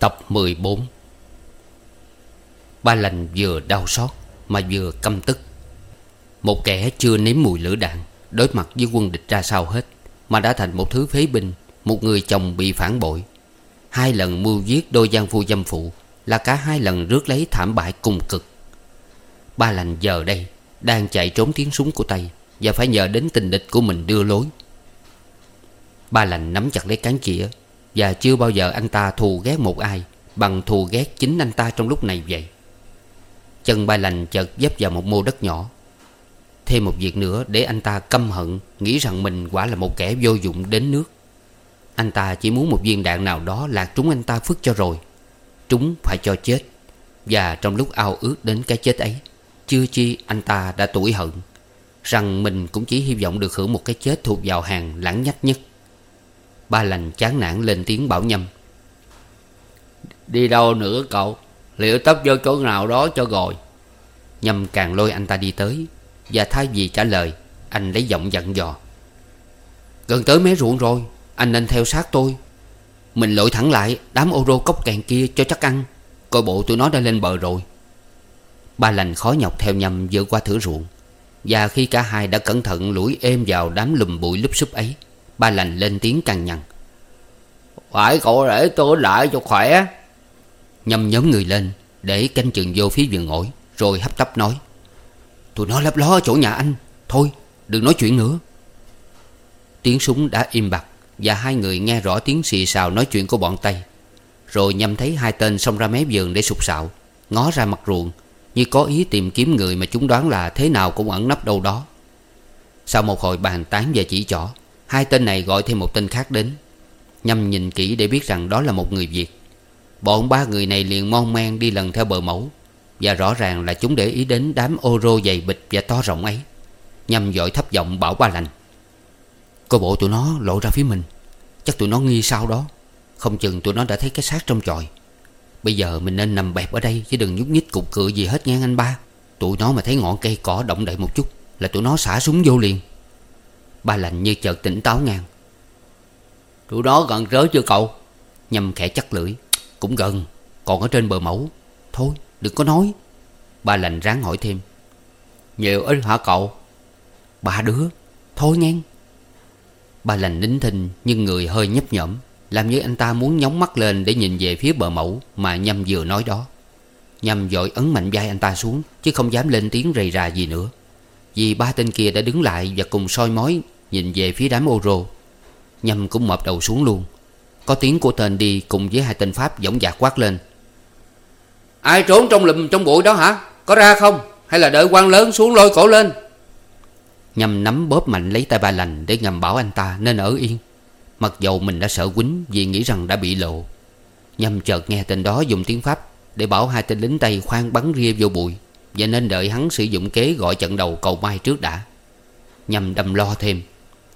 Tập 14 Ba lành vừa đau xót Mà vừa căm tức. Một kẻ chưa nếm mùi lửa đạn Đối mặt với quân địch ra sao hết Mà đã thành một thứ phế binh, Một người chồng bị phản bội. Hai lần mưu giết đôi gian phu dâm phụ Là cả hai lần rước lấy thảm bại cùng cực. Ba lành giờ đây Đang chạy trốn tiếng súng của Tây Và phải nhờ đến tình địch của mình đưa lối. Ba lành nắm chặt lấy cán chĩa và chưa bao giờ anh ta thù ghét một ai Bằng thù ghét chính anh ta trong lúc này vậy. Chân ba lành chợt dấp vào một mô đất nhỏ. Thêm một việc nữa để anh ta căm hận, Nghĩ rằng mình quả là một kẻ vô dụng đến nước. Anh ta chỉ muốn một viên đạn nào đó lạc trúng anh ta phức cho rồi. Trúng phải cho chết. Và trong lúc ao ước đến cái chết ấy, Chưa chi anh ta đã tủi hận. Rằng mình cũng chỉ hy vọng được hưởng một cái chết thuộc vào hàng lãng nhách nhất. Ba lành chán nản lên tiếng bảo nhâm. Đi đâu nữa cậu? Liệu tấp vô chỗ nào đó cho rồi. Nhâm càng lôi anh ta đi tới, Và thay vì trả lời, Anh lấy giọng dặn dò. Gần tới mé ruộng rồi, Anh nên theo sát tôi. Mình lội thẳng lại đám ô rô cốc càng kia cho chắc ăn, Coi bộ tụi nó đã lên bờ rồi. Ba lành khó nhọc theo nhầm vượt qua thửa ruộng, Và khi cả hai đã cẩn thận lủi êm vào đám lùm bụi lúp xúp ấy Ba lành lên tiếng cằn nhằn. Phải cậu để tôi lại cho khỏe. Nhâm nhóm người lên, Để canh chừng vô phía vườn ổi Rồi hấp tấp nói. Tụi nó lấp ló ở chỗ nhà anh, Thôi, đừng nói chuyện nữa. Tiếng súng đã im bặt Và hai người nghe rõ tiếng xì xào nói chuyện của bọn Tây. Rồi nhâm thấy hai tên xông ra mé vườn để sụp sạo, Ngó ra mặt ruộng, Như có ý tìm kiếm người mà chúng đoán là Thế nào cũng ẩn nấp đâu đó. Sau một hồi bàn tán và chỉ trỏ Hai tên này gọi thêm một tên khác đến. Nhâm nhìn kỹ để biết rằng đó là một người Việt. Bọn ba người này liền mon men đi lần theo bờ mẫu, Và rõ ràng là chúng để ý đến đám ô rô dày bịch và to rộng ấy Nhâm dội thấp giọng bảo ba lành. Cô bộ tụi nó lộ ra phía mình. Chắc tụi nó nghi sao đó. Không chừng tụi nó đã thấy cái xác trong tròi Bây giờ mình nên nằm bẹp ở đây Chứ đừng nhúc nhích cục cựa gì hết nha anh ba. Tụi nó mà thấy ngọn cây cỏ động đậy một chút Là tụi nó xả súng vô liền. Ba lành như chợt tỉnh táo ngang. Tụi đó gần rớ chưa cậu? Nhâm khẽ chắc lưỡi. Cũng gần, Còn ở trên bờ mẫu. Thôi, đừng có nói. Ba lành ráng hỏi thêm. Nhiều ít hả cậu? Ba đứa. Thôi ngang. Ba lành nín thinh, Nhưng người hơi nhấp nhõm Làm như anh ta muốn nhóng mắt lên Để nhìn về phía bờ mẫu Mà Nhâm vừa nói đó. Nhâm dội ấn mạnh vai anh ta xuống, Chứ không dám lên tiếng rầy rà gì nữa. Vì ba tên kia đã đứng lại Và cùng soi mói Nhìn về phía đám ô rô. Nhâm cũng mập đầu xuống luôn. Có tiếng của tên đi cùng với hai tên Pháp dõng dạc quát lên. Ai trốn trong lùm trong bụi đó hả? Có ra không? Hay là đợi quan lớn xuống lôi cổ lên? Nhâm nắm bóp mạnh lấy tay ba lành Để ngầm bảo anh ta nên ở yên. Mặc dầu mình đã sợ quýnh Vì nghĩ rằng đã bị lộ. Nhâm chợt nghe tên đó dùng tiếng Pháp Để bảo hai tên lính Tây khoan bắn ria vô bụi và nên đợi hắn sử dụng kế gọi trận đầu cầu mai trước đã. Nhằm đầm lo thêm,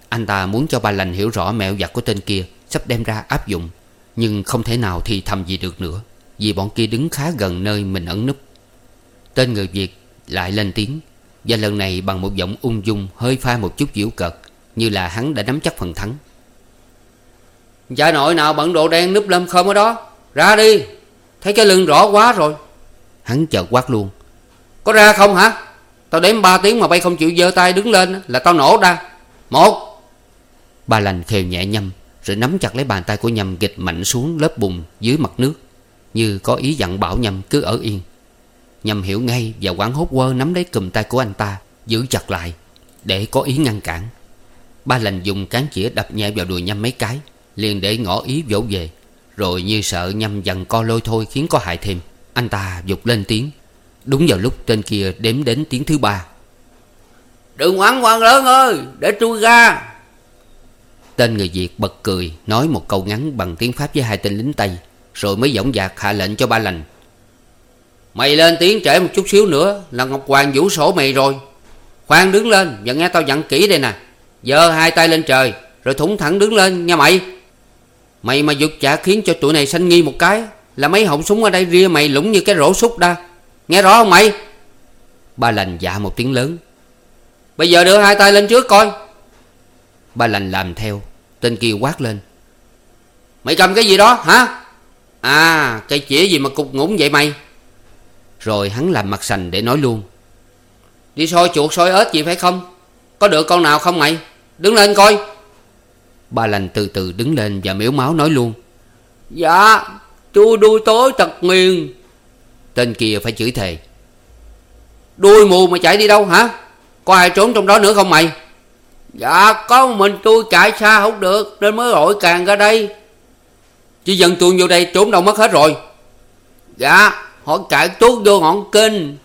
Anh ta muốn cho ba lành hiểu rõ mẹo giặt của tên kia Sắp đem ra áp dụng, Nhưng không thể nào thì thầm gì được nữa, Vì bọn kia đứng khá gần nơi mình ẩn núp. Tên người Việt lại lên tiếng, Và lần này bằng một giọng ung dung Hơi pha một chút diễu cợt, Như là hắn đã nắm chắc phần thắng. Cha nội nào bận đồ đen núp lâm khơm ở đó, Ra đi, Thấy cái lưng rõ quá rồi. Hắn chợt quát luôn có ra không hả? Tao đếm ba tiếng mà bay không chịu giơ tay đứng lên Là tao nổ ra. Một. Ba lành khều nhẹ nhâm, Rồi nắm chặt lấy bàn tay của nhâm gịch mạnh xuống lớp bùn dưới mặt nước, Như có ý dặn bảo nhâm cứ ở yên. Nhâm hiểu ngay và quảng hốt quơ nắm lấy cùm tay của anh ta, Giữ chặt lại, Để có ý ngăn cản. Ba lành dùng cán chĩa đập nhẹ vào đùi nhâm mấy cái, Liền để ngỏ ý vỗ về. Rồi như sợ nhâm dằn co lôi thôi Khiến có hại thêm, Anh ta dục lên tiếng. Đúng vào lúc tên kia đếm đến tiếng thứ ba. Đừng ngoan quan lớn ơi, Để tôi ra. Tên người Việt bật cười, Nói một câu ngắn bằng tiếng Pháp với hai tên lính Tây, Rồi mới dõng dạc hạ lệnh cho ba lành. Mày lên tiếng trễ một chút xíu nữa Là Ngọc Hoàng vũ sổ mày rồi. Khoan đứng lên và nghe tao dặn kỹ đây nè. Giơ hai tay lên trời, Rồi thủng thẳng đứng lên nha mày. Mày mà giục chả khiến cho tụi này sanh nghi một cái, Là mấy họng súng ở đây ria mày lũng như cái rổ súc đa. Nghe rõ không mày? Ba lành dạ một tiếng lớn. Bây giờ đưa hai tay lên trước coi. Ba lành làm theo, Tên kia quát lên. Mày cầm cái gì đó, hả? À cây chĩa gì mà cục ngủng vậy mày? Rồi hắn làm mặt sành để nói luôn. Đi soi chuột soi ếch gì phải không? Có được con nào không mày? Đứng lên coi. Ba lành từ từ đứng lên và miếu máu nói luôn. Dạ Chú đuôi tối tật nguyền Tên kia phải chửi thề. Đuôi mù mà chạy đi đâu, hả? Có ai trốn trong đó nữa không mày? Dạ có mình tôi chạy xa không được, Nên mới gọi càng ra đây. Chứ dân tôi vô đây trốn đâu mất hết rồi. Dạ Họ chạy tuốt vô ngọn kinh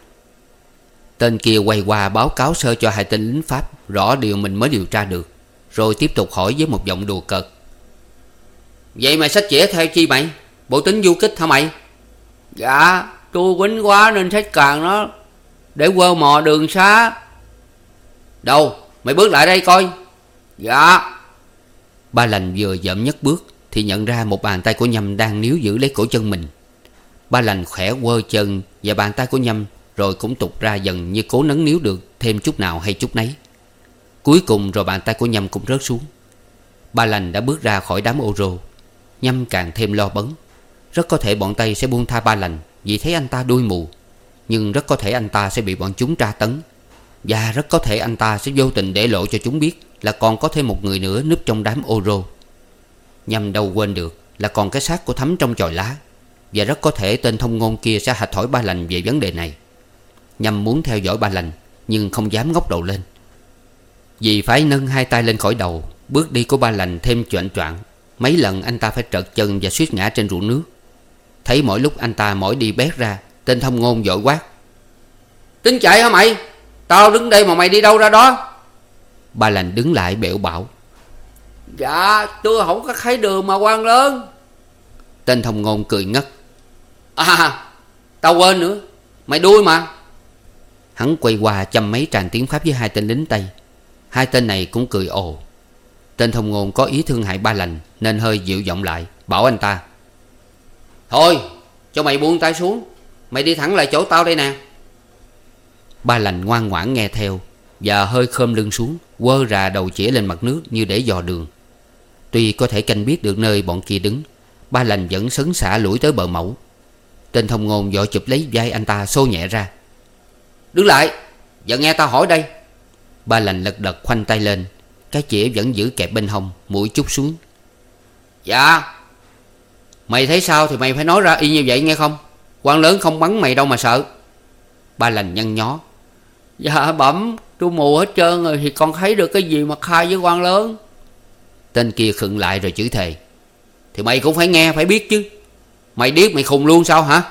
Tên kia quay qua báo cáo sơ cho hai tên lính Pháp, Rõ điều mình mới điều tra được, Rồi tiếp tục hỏi với một giọng đùa cợt. Vậy mày sách chĩa theo chi mày? Bộ tính du kích hả mày? Dạ tôi quýnh quá nên sách càng nó Để quơ mò đường xá. Đâu, mày bước lại đây coi. Dạ. Ba lành vừa dậm nhất bước Thì nhận ra một bàn tay của Nhâm đang níu giữ lấy cổ chân mình. Ba lành khẽ quơ chân Và bàn tay của Nhâm Rồi cũng tụt ra dần như cố nấn níu được Thêm chút nào hay chút nấy. Cuối cùng rồi bàn tay của Nhâm cũng rớt xuống. Ba lành đã bước ra khỏi đám ô rô. Nhâm càng thêm lo bấn. Rất có thể bọn Tây sẽ buông tha ba lành. Vì thấy anh ta đuôi mù, Nhưng rất có thể anh ta sẽ bị bọn chúng tra tấn. Và rất có thể anh ta sẽ vô tình để lộ cho chúng biết Là còn có thêm một người nữa núp trong đám ô rô Nhằm đâu quên được Là còn cái xác của thấm trong chòi lá. Và rất có thể tên thông ngôn kia sẽ hạch hỏi ba lành về vấn đề này. Nhằm muốn theo dõi ba lành, Nhưng không dám ngóc đầu lên. Vì phải nâng hai tay lên khỏi đầu, Bước đi của ba lành thêm choạng choạng. Mấy lần anh ta phải trợt chân và suýt ngã trên ruộng nước. Thấy mỗi lúc anh ta mỏi đi bét ra Tên thông ngôn dội quát. Tính chạy hả mày? Tao đứng đây mà mày đi đâu ra đó? Ba lành đứng lại bẹo bảo. Dạ tôi không có thấy đường mà quan lớn. Tên thông ngôn cười ngất. À tao quên nữa. Mày đuôi mà. Hắn quay qua chăm mấy tràng tiếng Pháp với hai tên lính Tây. Hai tên này cũng cười ồ. Tên thông ngôn có ý thương hại ba lành Nên hơi dịu giọng lại Bảo anh ta Thôi, cho mày buông tay xuống. Mày đi thẳng lại chỗ tao đây nè. Ba lành ngoan ngoãn nghe theo Và hơi khom lưng xuống, Quơ ra đầu chĩa lên mặt nước như để dò đường. Tuy có thể canh biết được nơi bọn kia đứng, Ba lành vẫn sấn xả lũi tới bờ mẫu. Tên thông ngôn vội chụp lấy vai anh ta xô nhẹ ra. Đứng lại Giờ nghe tao hỏi đây. Ba lành lật đật khoanh tay lên, Cái chĩa vẫn giữ kẹp bên hông, Mũi chút xuống. Dạ. Mày thấy sao thì mày phải nói ra y như vậy nghe không? Quan lớn không bắn mày đâu mà sợ. Ba lành nhăn nhó. Dạ bẩm, Tôi mù hết trơn rồi thì con thấy được cái gì mà khai với quan lớn? Tên kia khựng lại rồi chửi thề. Thì mày cũng phải nghe, phải biết chứ. Mày điếc, mày khùng luôn sao hả?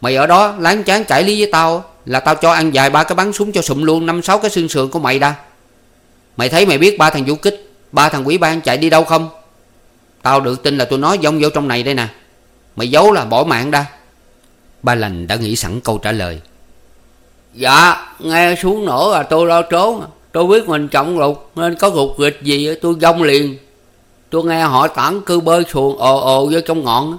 Mày ở đó láng chán cãi lý với tao Là tao cho ăn dài ba cái bắn súng cho sụm luôn năm sáu cái xương sườn của mày đã. Mày thấy mày biết ba thằng vũ kích, Ba thằng quỷ ban chạy đi đâu không? Tao được tin là tôi nói dông vô trong này đây nè. Mày giấu là bỏ mạng ra. Ba lành đã nghĩ sẵn câu trả lời. Dạ nghe xuống nổ là tôi lo trốn Tôi biết mình trọng lục, Nên có gục gịch gì, tôi dông liền. Tôi nghe họ tản cư bơi xuồng ồ ồ vô trong ngọn.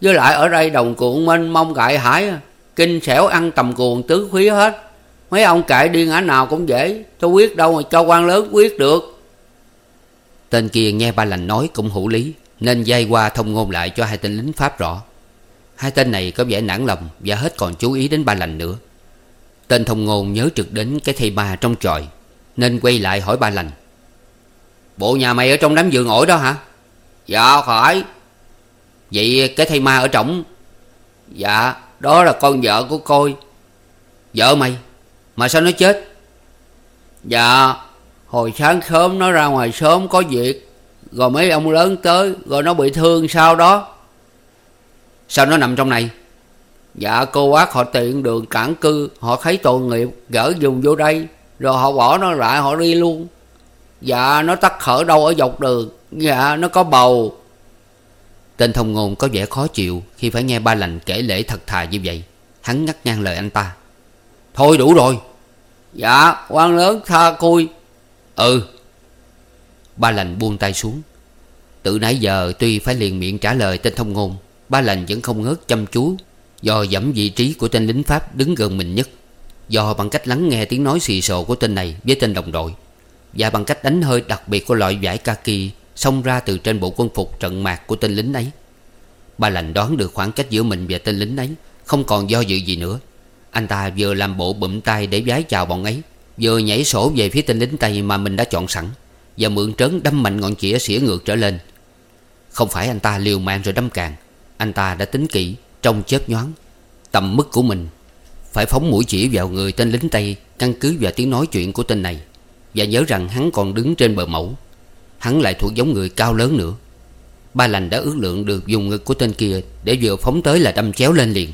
Với lại ở đây đồng cuộn mênh mông gại hải, Kinh xẻo ăn tầm cuồng tứ khí hết. Mấy ông kệ đi ngã nào cũng dễ. Tôi quyết đâu mà cho quan lớn quyết được. Tên kia nghe ba lành nói cũng hữu lý, Nên dây qua thông ngôn lại cho hai tên lính Pháp rõ. Hai tên này có vẻ nản lòng Và hết còn chú ý đến ba lành nữa. Tên thông ngôn nhớ trực đến cái thây ma trong tròi, Nên quay lại hỏi ba lành. Bộ nhà mày ở trong đám giường ổi đó hả? Dạ phải. Vậy cái thây ma ở trỏng? Dạ đó là con vợ của coi Vợ mày? Mà sao nó chết? Dạ Hồi sáng sớm nó ra ngoài sớm có việc, Rồi mấy ông lớn tới, Rồi nó bị thương sau đó. Sao nó nằm trong này? Dạ cô bác họ tiện đường cản cư, Họ thấy tội nghiệp, gỡ dùng vô đây, Rồi họ bỏ nó lại, họ đi luôn. Dạ nó tắt khở đâu ở dọc đường. Dạ nó có bầu. Tên thông ngôn có vẻ khó chịu Khi phải nghe ba lành kể lễ thật thà như vậy. Hắn ngắt ngang lời anh ta. Thôi đủ rồi. Dạ quan lớn tha cui. Ừ. Ba lành buông tay xuống. Từ nãy giờ tuy phải liền miệng trả lời tên thông ngôn, Ba lành vẫn không ngớt chăm chú, Do dẫm vị trí của tên lính Pháp đứng gần mình nhất, Do bằng cách lắng nghe tiếng nói xì xồ của tên này với tên đồng đội, Và bằng cách đánh hơi đặc biệt của loại vải kaki Xông ra từ trên bộ quân phục trận mạc của tên lính ấy. Ba lành đoán được khoảng cách giữa mình và tên lính ấy Không còn do dự gì nữa. Anh ta vừa làm bộ bụm tay để vái chào bọn ấy Vừa nhảy sổ về phía tên lính Tây mà mình đã chọn sẵn, Và mượn trớn đâm mạnh ngọn chĩa xỉa ngược trở lên. Không phải anh ta liều mạng rồi đâm càng, Anh ta đã tính kỹ, Trong chớp nhoáng, Tầm mức của mình Phải phóng mũi chỉ vào người tên lính Tây Căn cứ vào tiếng nói chuyện của tên này, Và nhớ rằng hắn còn đứng trên bờ mẫu. Hắn lại thuộc giống người cao lớn nữa. Ba lành đã ước lượng được dùng ngực của tên kia Để vừa phóng tới là đâm chéo lên liền.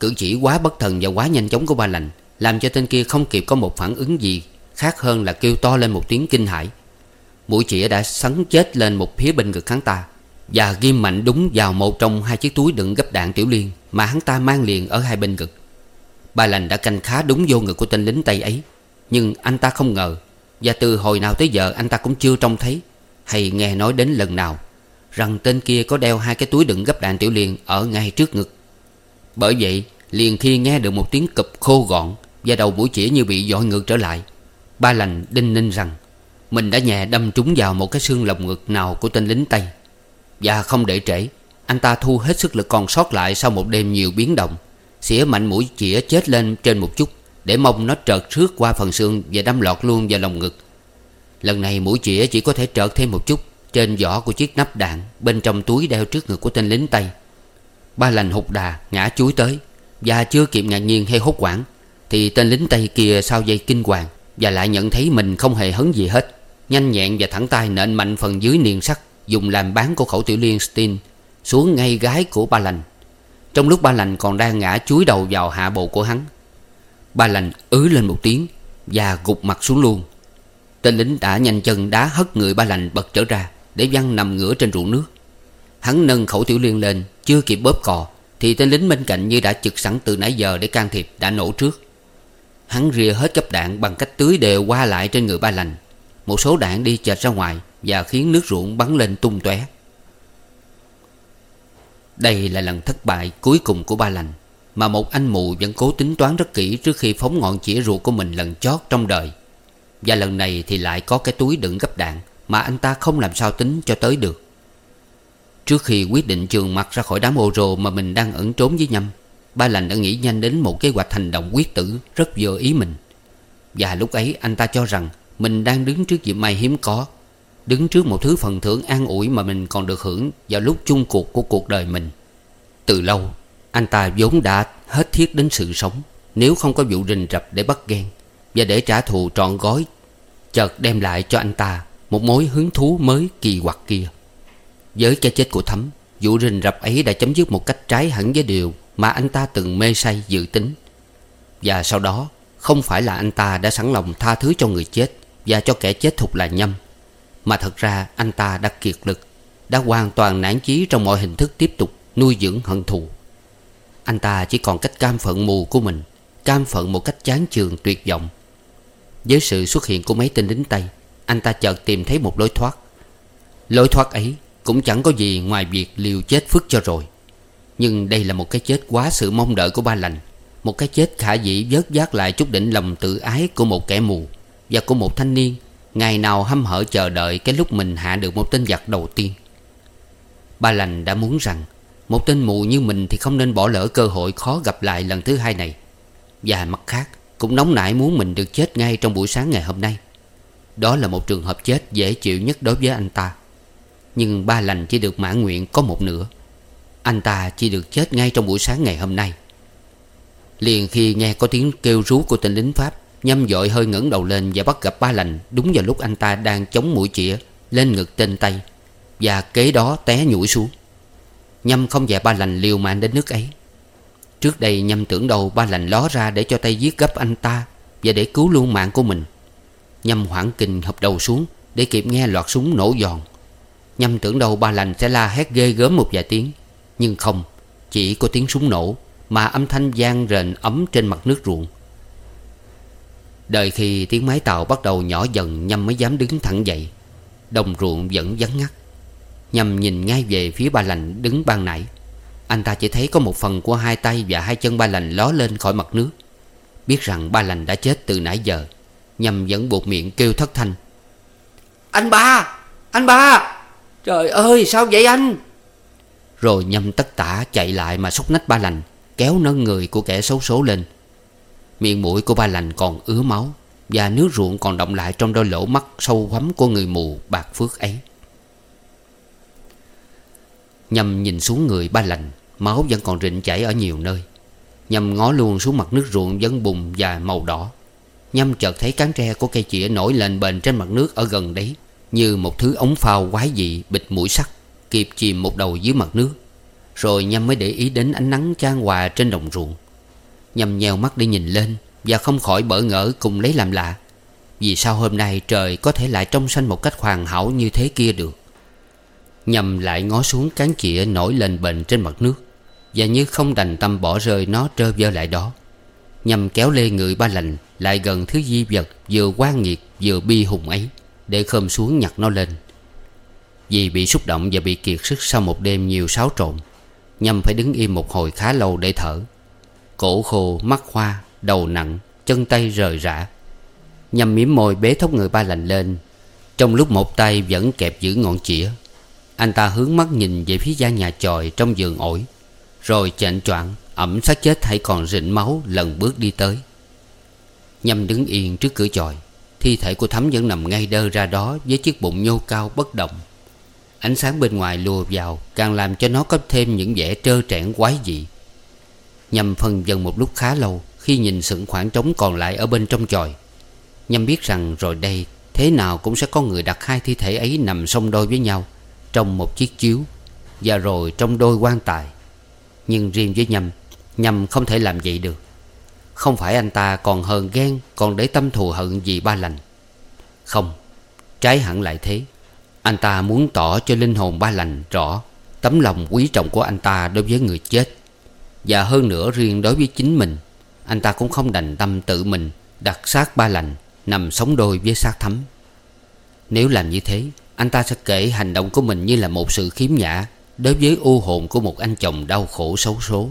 Cử chỉ quá bất thần và quá nhanh chóng của ba lành làm cho tên kia không kịp có một phản ứng gì Khác hơn là kêu to lên một tiếng kinh hãi. Mũi chĩa đã sắn chết lên một phía bên ngực hắn ta Và ghim mạnh đúng vào một trong hai chiếc túi đựng gấp đạn tiểu liên Mà hắn ta mang liền ở hai bên ngực. Ba lành đã canh khá đúng vô ngực của tên lính Tây ấy, Nhưng anh ta không ngờ Và từ hồi nào tới giờ anh ta cũng chưa trông thấy Hay nghe nói đến lần nào Rằng tên kia có đeo hai cái túi đựng gấp đạn tiểu liên Ở ngay trước ngực. Bởi vậy, liền khi nghe được một tiếng cụp khô gọn và đầu mũi chĩa như bị dội ngược trở lại. Ba lành đinh ninh rằng, Mình đã nhẹ đâm trúng vào một cái xương lồng ngực nào của tên lính Tây. Và không để trễ, Anh ta thu hết sức lực còn sót lại Sau một đêm nhiều biến động. Xỉa mạnh mũi chĩa chết lên trên một chút, Để mong nó trợt rước qua phần xương Và đâm lọt luôn vào lồng ngực. Lần này mũi chĩa chỉ có thể trợt thêm một chút Trên vỏ của chiếc nắp đạn Bên trong túi đeo trước ngực của tên lính Tây. Ba lành hụt đà, ngã chuối tới, Và chưa kịp ngạc nhiên hay hốt quảng thì tên lính Tây kia sau dây kinh hoàng Và lại nhận thấy mình không hề hấn gì hết, Nhanh nhẹn và thẳng tay nện mạnh phần dưới niền sắt Dùng làm bán của khẩu tiểu liên Steen Xuống ngay gái của ba lành. Trong lúc ba lành còn đang ngã chuối đầu vào hạ bộ của hắn, Ba lành ứ lên một tiếng Và gục mặt xuống luôn. Tên lính đã nhanh chân đá hất người ba lành bật trở ra Để văng nằm ngửa trên ruộng nước. Hắn nâng khẩu tiểu liên lên, Chưa kịp bóp cò Thì tên lính bên cạnh như đã trực sẵn từ nãy giờ để can thiệp Đã nổ trước. Hắn rìa hết cấp đạn bằng cách tưới đều qua lại trên người ba lành. Một số đạn đi chệch ra ngoài Và khiến nước ruộng bắn lên tung tóe. Đây là lần thất bại cuối cùng của ba lành, Mà một anh mù vẫn cố tính toán rất kỹ Trước khi phóng ngọn chĩa ruột của mình lần chót trong đời. Và lần này thì lại có cái túi đựng gấp đạn Mà anh ta không làm sao tính cho tới được. Trước khi quyết định trường mặt ra khỏi đám ô rồ Mà mình đang ẩn trốn với nhâm Ba lành đã nghĩ nhanh đến một kế hoạch hành động quyết tử, Rất vừa ý mình. Và lúc ấy anh ta cho rằng Mình đang đứng trước dịp may hiếm có, Đứng trước một thứ phần thưởng an ủi Mà mình còn được hưởng vào lúc chung cuộc của cuộc đời mình. Từ lâu, Anh ta vốn đã hết thiết đến sự sống, Nếu không có vụ rình rập để bắt ghen Và để trả thù trọn gói, Chợt đem lại cho anh ta Một mối hứng thú mới kỳ quặc kia. Với cái chết của Thấm Vụ rình rập ấy đã chấm dứt một cách trái hẳn với điều mà anh ta từng mê say, dự tính. Và sau đó, Không phải là anh ta đã sẵn lòng tha thứ cho người chết Và cho kẻ chết thục là nhâm, Mà thật ra anh ta đã kiệt lực, Đã hoàn toàn nản chí trong mọi hình thức tiếp tục nuôi dưỡng hận thù. Anh ta chỉ còn cách cam phận mù của mình, Cam phận một cách chán chường tuyệt vọng. Với sự xuất hiện của mấy tên lính Tây Anh ta chợt tìm thấy một lối thoát. Lối thoát ấy cũng chẳng có gì ngoài việc liều chết phức cho rồi. Nhưng đây là một cái chết quá sự mong đợi của ba lành. Một cái chết khả dĩ vớt vát lại chút đỉnh lòng tự ái của một kẻ mù Và của một thanh niên. Ngày nào hâm hở chờ đợi cái lúc mình hạ được một tên giặc đầu tiên. Ba lành đã muốn rằng Một tên mù như mình thì không nên bỏ lỡ cơ hội khó gặp lại lần thứ hai này. Và mặt khác, cũng nóng nảy muốn mình được chết ngay trong buổi sáng ngày hôm nay. Đó là một trường hợp chết dễ chịu nhất đối với anh ta. Nhưng ba lành chỉ được mãn nguyện có một nửa. Anh ta chỉ được chết ngay trong buổi sáng ngày hôm nay. Liền khi nghe có tiếng kêu rú của tên lính Pháp, Nhâm dội hơi ngẩng đầu lên và bắt gặp ba lành Đúng vào lúc anh ta đang chống mũi chĩa Lên ngực tên Tây Và kế đó té nhủi xuống. Nhâm không dè ba lành liều mạng đến nước ấy. Trước đây Nhâm tưởng đầu ba lành ló ra để cho tay giết gấp anh ta Và để cứu luôn mạng của mình. Nhâm hoảng kinh hợp đầu xuống Để kịp nghe loạt súng nổ giòn. Nhâm tưởng đầu ba lành sẽ la hét ghê gớm một vài tiếng. Nhưng không, Chỉ có tiếng súng nổ Mà âm thanh gian rền ấm trên mặt nước ruộng. Đợi khi tiếng máy tàu bắt đầu nhỏ dần, Nhâm mới dám đứng thẳng dậy. Đồng ruộng vẫn vắng ngắt. Nhâm nhìn ngay về phía ba lành đứng ban nãy. Anh ta chỉ thấy có một phần của hai tay và hai chân ba lành ló lên khỏi mặt nước. Biết rằng ba lành đã chết từ nãy giờ, Nhâm vẫn buộc miệng kêu thất thanh. Anh ba! Anh ba! Trời ơi, sao vậy anh? Rồi nhâm tất tả chạy lại mà xúc nách ba lành, Kéo nâng người của kẻ xấu số lên. Miệng mũi của ba lành còn ứa máu, Và nước ruộng còn động lại trong đôi lỗ mắt sâu hoắm của người mù bạc phước ấy. Nhâm nhìn xuống người ba lành, Máu vẫn còn rịn chảy ở nhiều nơi. Nhâm ngó luôn xuống mặt nước ruộng vẫn bùng và màu đỏ. Nhâm chợt thấy cán tre của cây chĩa nổi lên bền trên mặt nước ở gần đấy, Như một thứ ống phao quái dị bịt mũi sắt. Kịp chìm một đầu dưới mặt nước, Rồi Nhâm mới để ý đến ánh nắng chan hòa trên đồng ruộng. Nhâm nheo mắt đi nhìn lên Và không khỏi bỡ ngỡ cùng lấy làm lạ, Vì sao hôm nay trời có thể lại trong xanh một cách hoàn hảo như thế kia được? Nhâm lại ngó xuống cán chĩa nổi lên bền trên mặt nước Và như không đành tâm bỏ rơi nó trơ vơ lại đó. Nhâm kéo lê người ba lành Lại gần thứ di vật vừa quan nghiệt vừa bi hùng ấy Để khơm xuống nhặt nó lên. Vì bị xúc động và bị kiệt sức sau một đêm nhiều xáo trộn. Nhâm phải đứng im một hồi khá lâu để thở. Cổ khô, mắt hoa, đầu nặng, chân tay rời rã. Nhâm miếm môi bế thốc người ba lành lên. Trong lúc một tay vẫn kẹp giữ ngọn chĩa Anh ta hướng mắt nhìn về phía gian nhà chòi trong giường ổi. Rồi chạnh choạng ẩm xác chết hay còn rịn máu lần bước đi tới. Nhâm đứng yên trước cửa chòi Thi thể của Thắm vẫn nằm ngay đơ ra đó Với chiếc bụng nhô cao bất động. Ánh sáng bên ngoài lùa vào, Càng làm cho nó có thêm những vẻ trơ trẽn quái dị. Nhâm phân dần một lúc khá lâu, Khi nhìn sững khoảng trống còn lại ở bên trong chòi, Nhâm biết rằng rồi đây, Thế nào cũng sẽ có người đặt hai thi thể ấy nằm song đôi với nhau, Trong một chiếc chiếu, Và rồi trong đôi quan tài. Nhưng riêng với Nhâm Nhâm không thể làm vậy được. Không phải anh ta còn hờn ghen, Còn để tâm thù hận gì ba lành. Không, Trái hẳn lại thế. Anh ta muốn tỏ cho linh hồn ba lành rõ Tấm lòng quý trọng của anh ta đối với người chết. Và hơn nữa, riêng đối với chính mình, Anh ta cũng không đành tâm tự mình Đặt xác ba lành Nằm sống đôi với xác thấm. Nếu làm như thế, Anh ta sẽ kể hành động của mình như là một sự khiếm nhã Đối với u hồn của một anh chồng đau khổ xấu số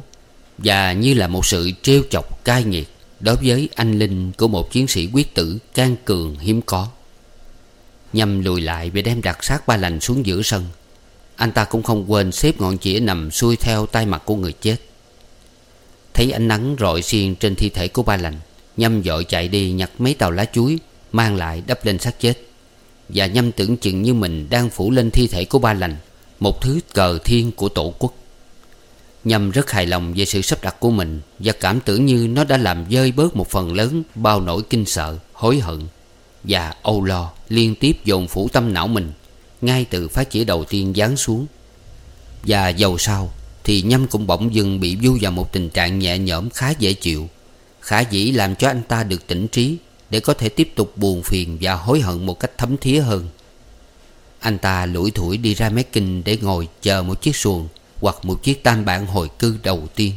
và như là một sự trêu chọc cai nghiệt Đối với anh linh của một chiến sĩ quyết tử can cường hiếm có. Nhâm lùi lại và đem đặt xác ba lành xuống giữa sân Anh ta cũng không quên xếp ngọn chĩa nằm xuôi theo tay mặt của người chết. Thấy ánh nắng rọi xiên trên thi thể của ba lành Nhâm dội chạy đi nhặt mấy tàu lá chuối Mang lại đắp lên xác chết. Và nhâm tưởng chừng như mình đang phủ lên thi thể của ba lành Một thứ cờ thiên của tổ quốc. Nhâm rất hài lòng về sự sắp đặt của mình Và cảm tưởng như nó đã làm dơi bớt một phần lớn Bao nỗi kinh sợ, hối hận. Và âu lo, liên tiếp dồn phủ tâm não mình Ngay từ phát chỉ đầu tiên giáng xuống. Và dầu sau Thì Nhâm cũng bỗng dưng bị vui vào một tình trạng nhẹ nhõm khá dễ chịu Khả dĩ làm cho anh ta được tỉnh trí Để có thể tiếp tục buồn phiền và hối hận một cách thấm thía hơn. Anh ta lủi thủi đi ra mé kinh để ngồi chờ một chiếc xuồng hoặc một chiếc tam bản hồi cư đầu tiên.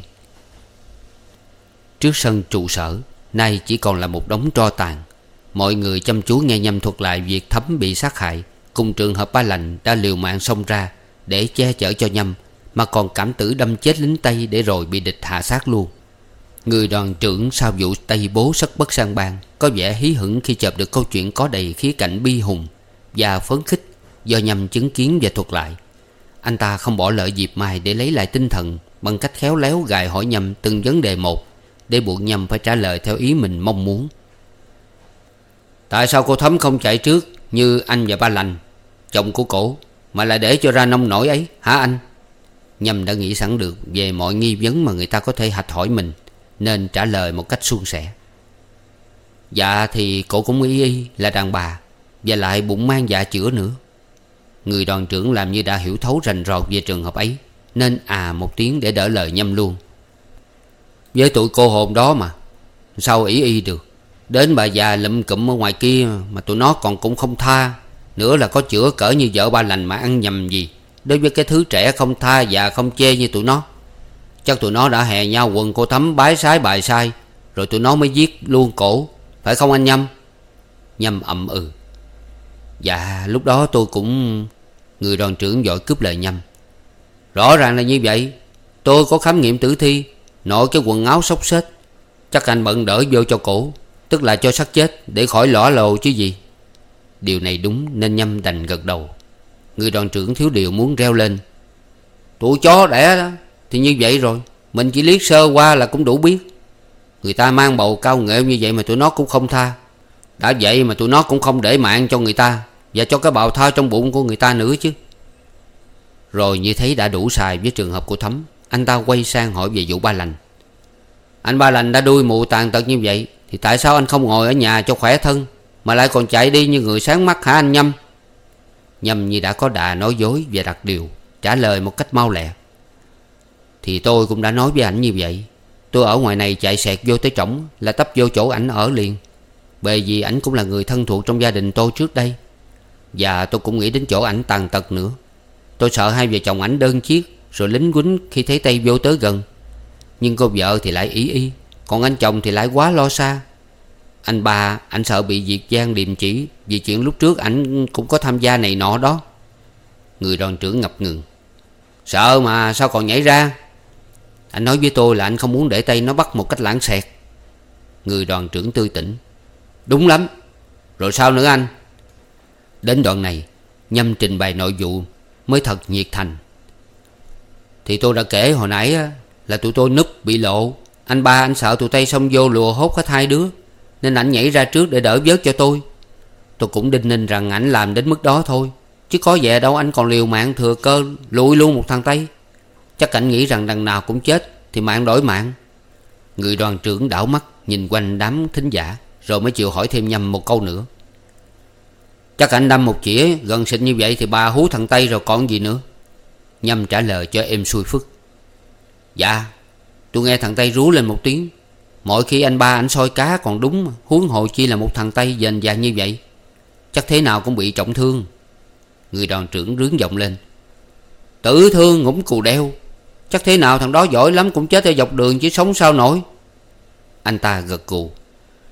Trước sân trụ sở, Nay chỉ còn là một đống tro tàn Mọi người chăm chú nghe nhâm thuật lại việc thấm bị sát hại. Cùng trường hợp ba lành đã liều mạng xông ra Để che chở cho nhâm Mà còn cảm tử đâm chết lính Tây Để rồi bị địch hạ sát luôn. Người đoàn trưởng sau vụ Tây bố sất bất sang bang, Có vẻ hí hửng khi chợp được câu chuyện có đầy khía cạnh bi hùng Và phấn khích Do nhằm chứng kiến và thuật lại. Anh ta không bỏ lỡ dịp mai để lấy lại tinh thần Bằng cách khéo léo gài hỏi nhầm từng vấn đề một Để buộc nhầm phải trả lời theo ý mình mong muốn. Tại sao cô Thấm không chạy trước Như anh và ba lành, Chồng của cổ, Mà lại để cho ra nông nổi ấy? Hả anh? Nhâm đã nghĩ sẵn được Về mọi nghi vấn mà người ta có thể hạch hỏi mình, Nên trả lời một cách suôn sẻ. Dạ thì cổ cũng y y là đàn bà, Và lại bụng mang dạ chữa nữa. Người đoàn trưởng làm như đã hiểu thấu rành rọt về trường hợp ấy, Nên à một tiếng để đỡ lời nhâm luôn. Với tụi cô hồn đó mà, Sao ý y được? Đến bà già lụm cụm ở ngoài kia Mà tụi nó còn cũng không tha. Nữa là có chữa cỡ như vợ ba lành mà ăn nhầm gì. Đối với cái thứ trẻ không tha và không chê như tụi nó. Chắc tụi nó đã hè nhau quần cô thấm bái sái bài sai, Rồi tụi nó mới giết luôn cổ. Phải không anh Nhâm? Nhâm ậm ừ. Dạ lúc đó tôi cũng Người đoàn trưởng vội cướp lời Nhâm. Rõ ràng là như vậy. Tôi có khám nghiệm tử thi, Nội cái quần áo xốc xếch. Chắc anh bận đỡ vô cho cổ. Tức là cho xác chết, Để khỏi lõa lồ chứ gì. Điều này đúng, nên Nhâm đành gật đầu. Người đoàn trưởng thiếu điều muốn reo lên. Tụi chó đẻ đó, Thì như vậy rồi. Mình chỉ liếc sơ qua là cũng đủ biết. Người ta mang bầu cao nghệ như vậy mà tụi nó cũng không tha. Đã vậy mà tụi nó cũng không để mạng cho người ta, Và cho cái bào thai trong bụng của người ta nữa chứ. Rồi như thấy đã đủ xài với trường hợp của Thấm, Anh ta quay sang hỏi về vụ ba lành. Anh ba lành đã đuôi mụ tàn tật như vậy thì tại sao anh không ngồi ở nhà cho khỏe thân, Mà lại còn chạy đi như người sáng mắt hả anh Nhâm? Nhâm như đã có đà nói dối và đặt điều, Trả lời một cách mau lẹ. Thì tôi cũng đã nói với ảnh như vậy. Tôi ở ngoài này chạy sẹt vô tới trỏng Là tấp vô chỗ ảnh ở liền. Bởi vì ảnh cũng là người thân thuộc trong gia đình tôi trước đây. Và tôi cũng nghĩ đến chỗ ảnh tàn tật nữa. Tôi sợ hai vợ chồng ảnh đơn chiếc, Rồi lính quýnh khi thấy tay vô tới gần. Nhưng cô vợ thì lại ý y còn anh chồng thì lại quá lo xa. Anh ba anh sợ bị diệt Giang điềm chỉ, Vì chuyện lúc trước ảnh cũng có tham gia này nọ đó. Người đoàn trưởng ngập ngừng. Sợ mà, sao còn nhảy ra? Anh nói với tôi là anh không muốn để tay nó bắt một cách lãng xẹt. Người đoàn trưởng tươi tỉnh. Đúng lắm. Rồi sao nữa anh? Đến đoạn này, Nhâm trình bày nội vụ Mới thật nhiệt thành. Thì tôi đã kể hồi nãy Là tụi tôi núp bị lộ. Anh ba anh sợ tụi tay xông vô lùa hốt hết hai đứa, Nên ảnh nhảy ra trước để đỡ vớt cho tôi. Tôi cũng đinh ninh rằng ảnh làm đến mức đó thôi, Chứ có vẻ đâu anh còn liều mạng thừa cơ Lụi luôn một thằng Tây. Chắc ảnh nghĩ rằng đằng nào cũng chết Thì mạng đổi mạng. Người đoàn trưởng đảo mắt Nhìn quanh đám thính giả, Rồi mới chịu hỏi thêm nhầm một câu nữa. Chắc ảnh đâm một chĩa, gần xịt như vậy Thì bà hú thằng Tây rồi còn gì nữa? Nhâm trả lời cho em xui phức. Dạ. Tôi nghe thằng Tây rú lên một tiếng. Mỗi khi anh ba anh soi cá còn đúng, Huống hồ chi là một thằng Tây dền dàng như vậy, Chắc thế nào cũng bị trọng thương. Người đoàn trưởng rướng giọng lên. Tử thương ngũng cù đeo, Chắc thế nào thằng đó giỏi lắm Cũng chết ở dọc đường chứ sống sao nổi. Anh ta gật cù.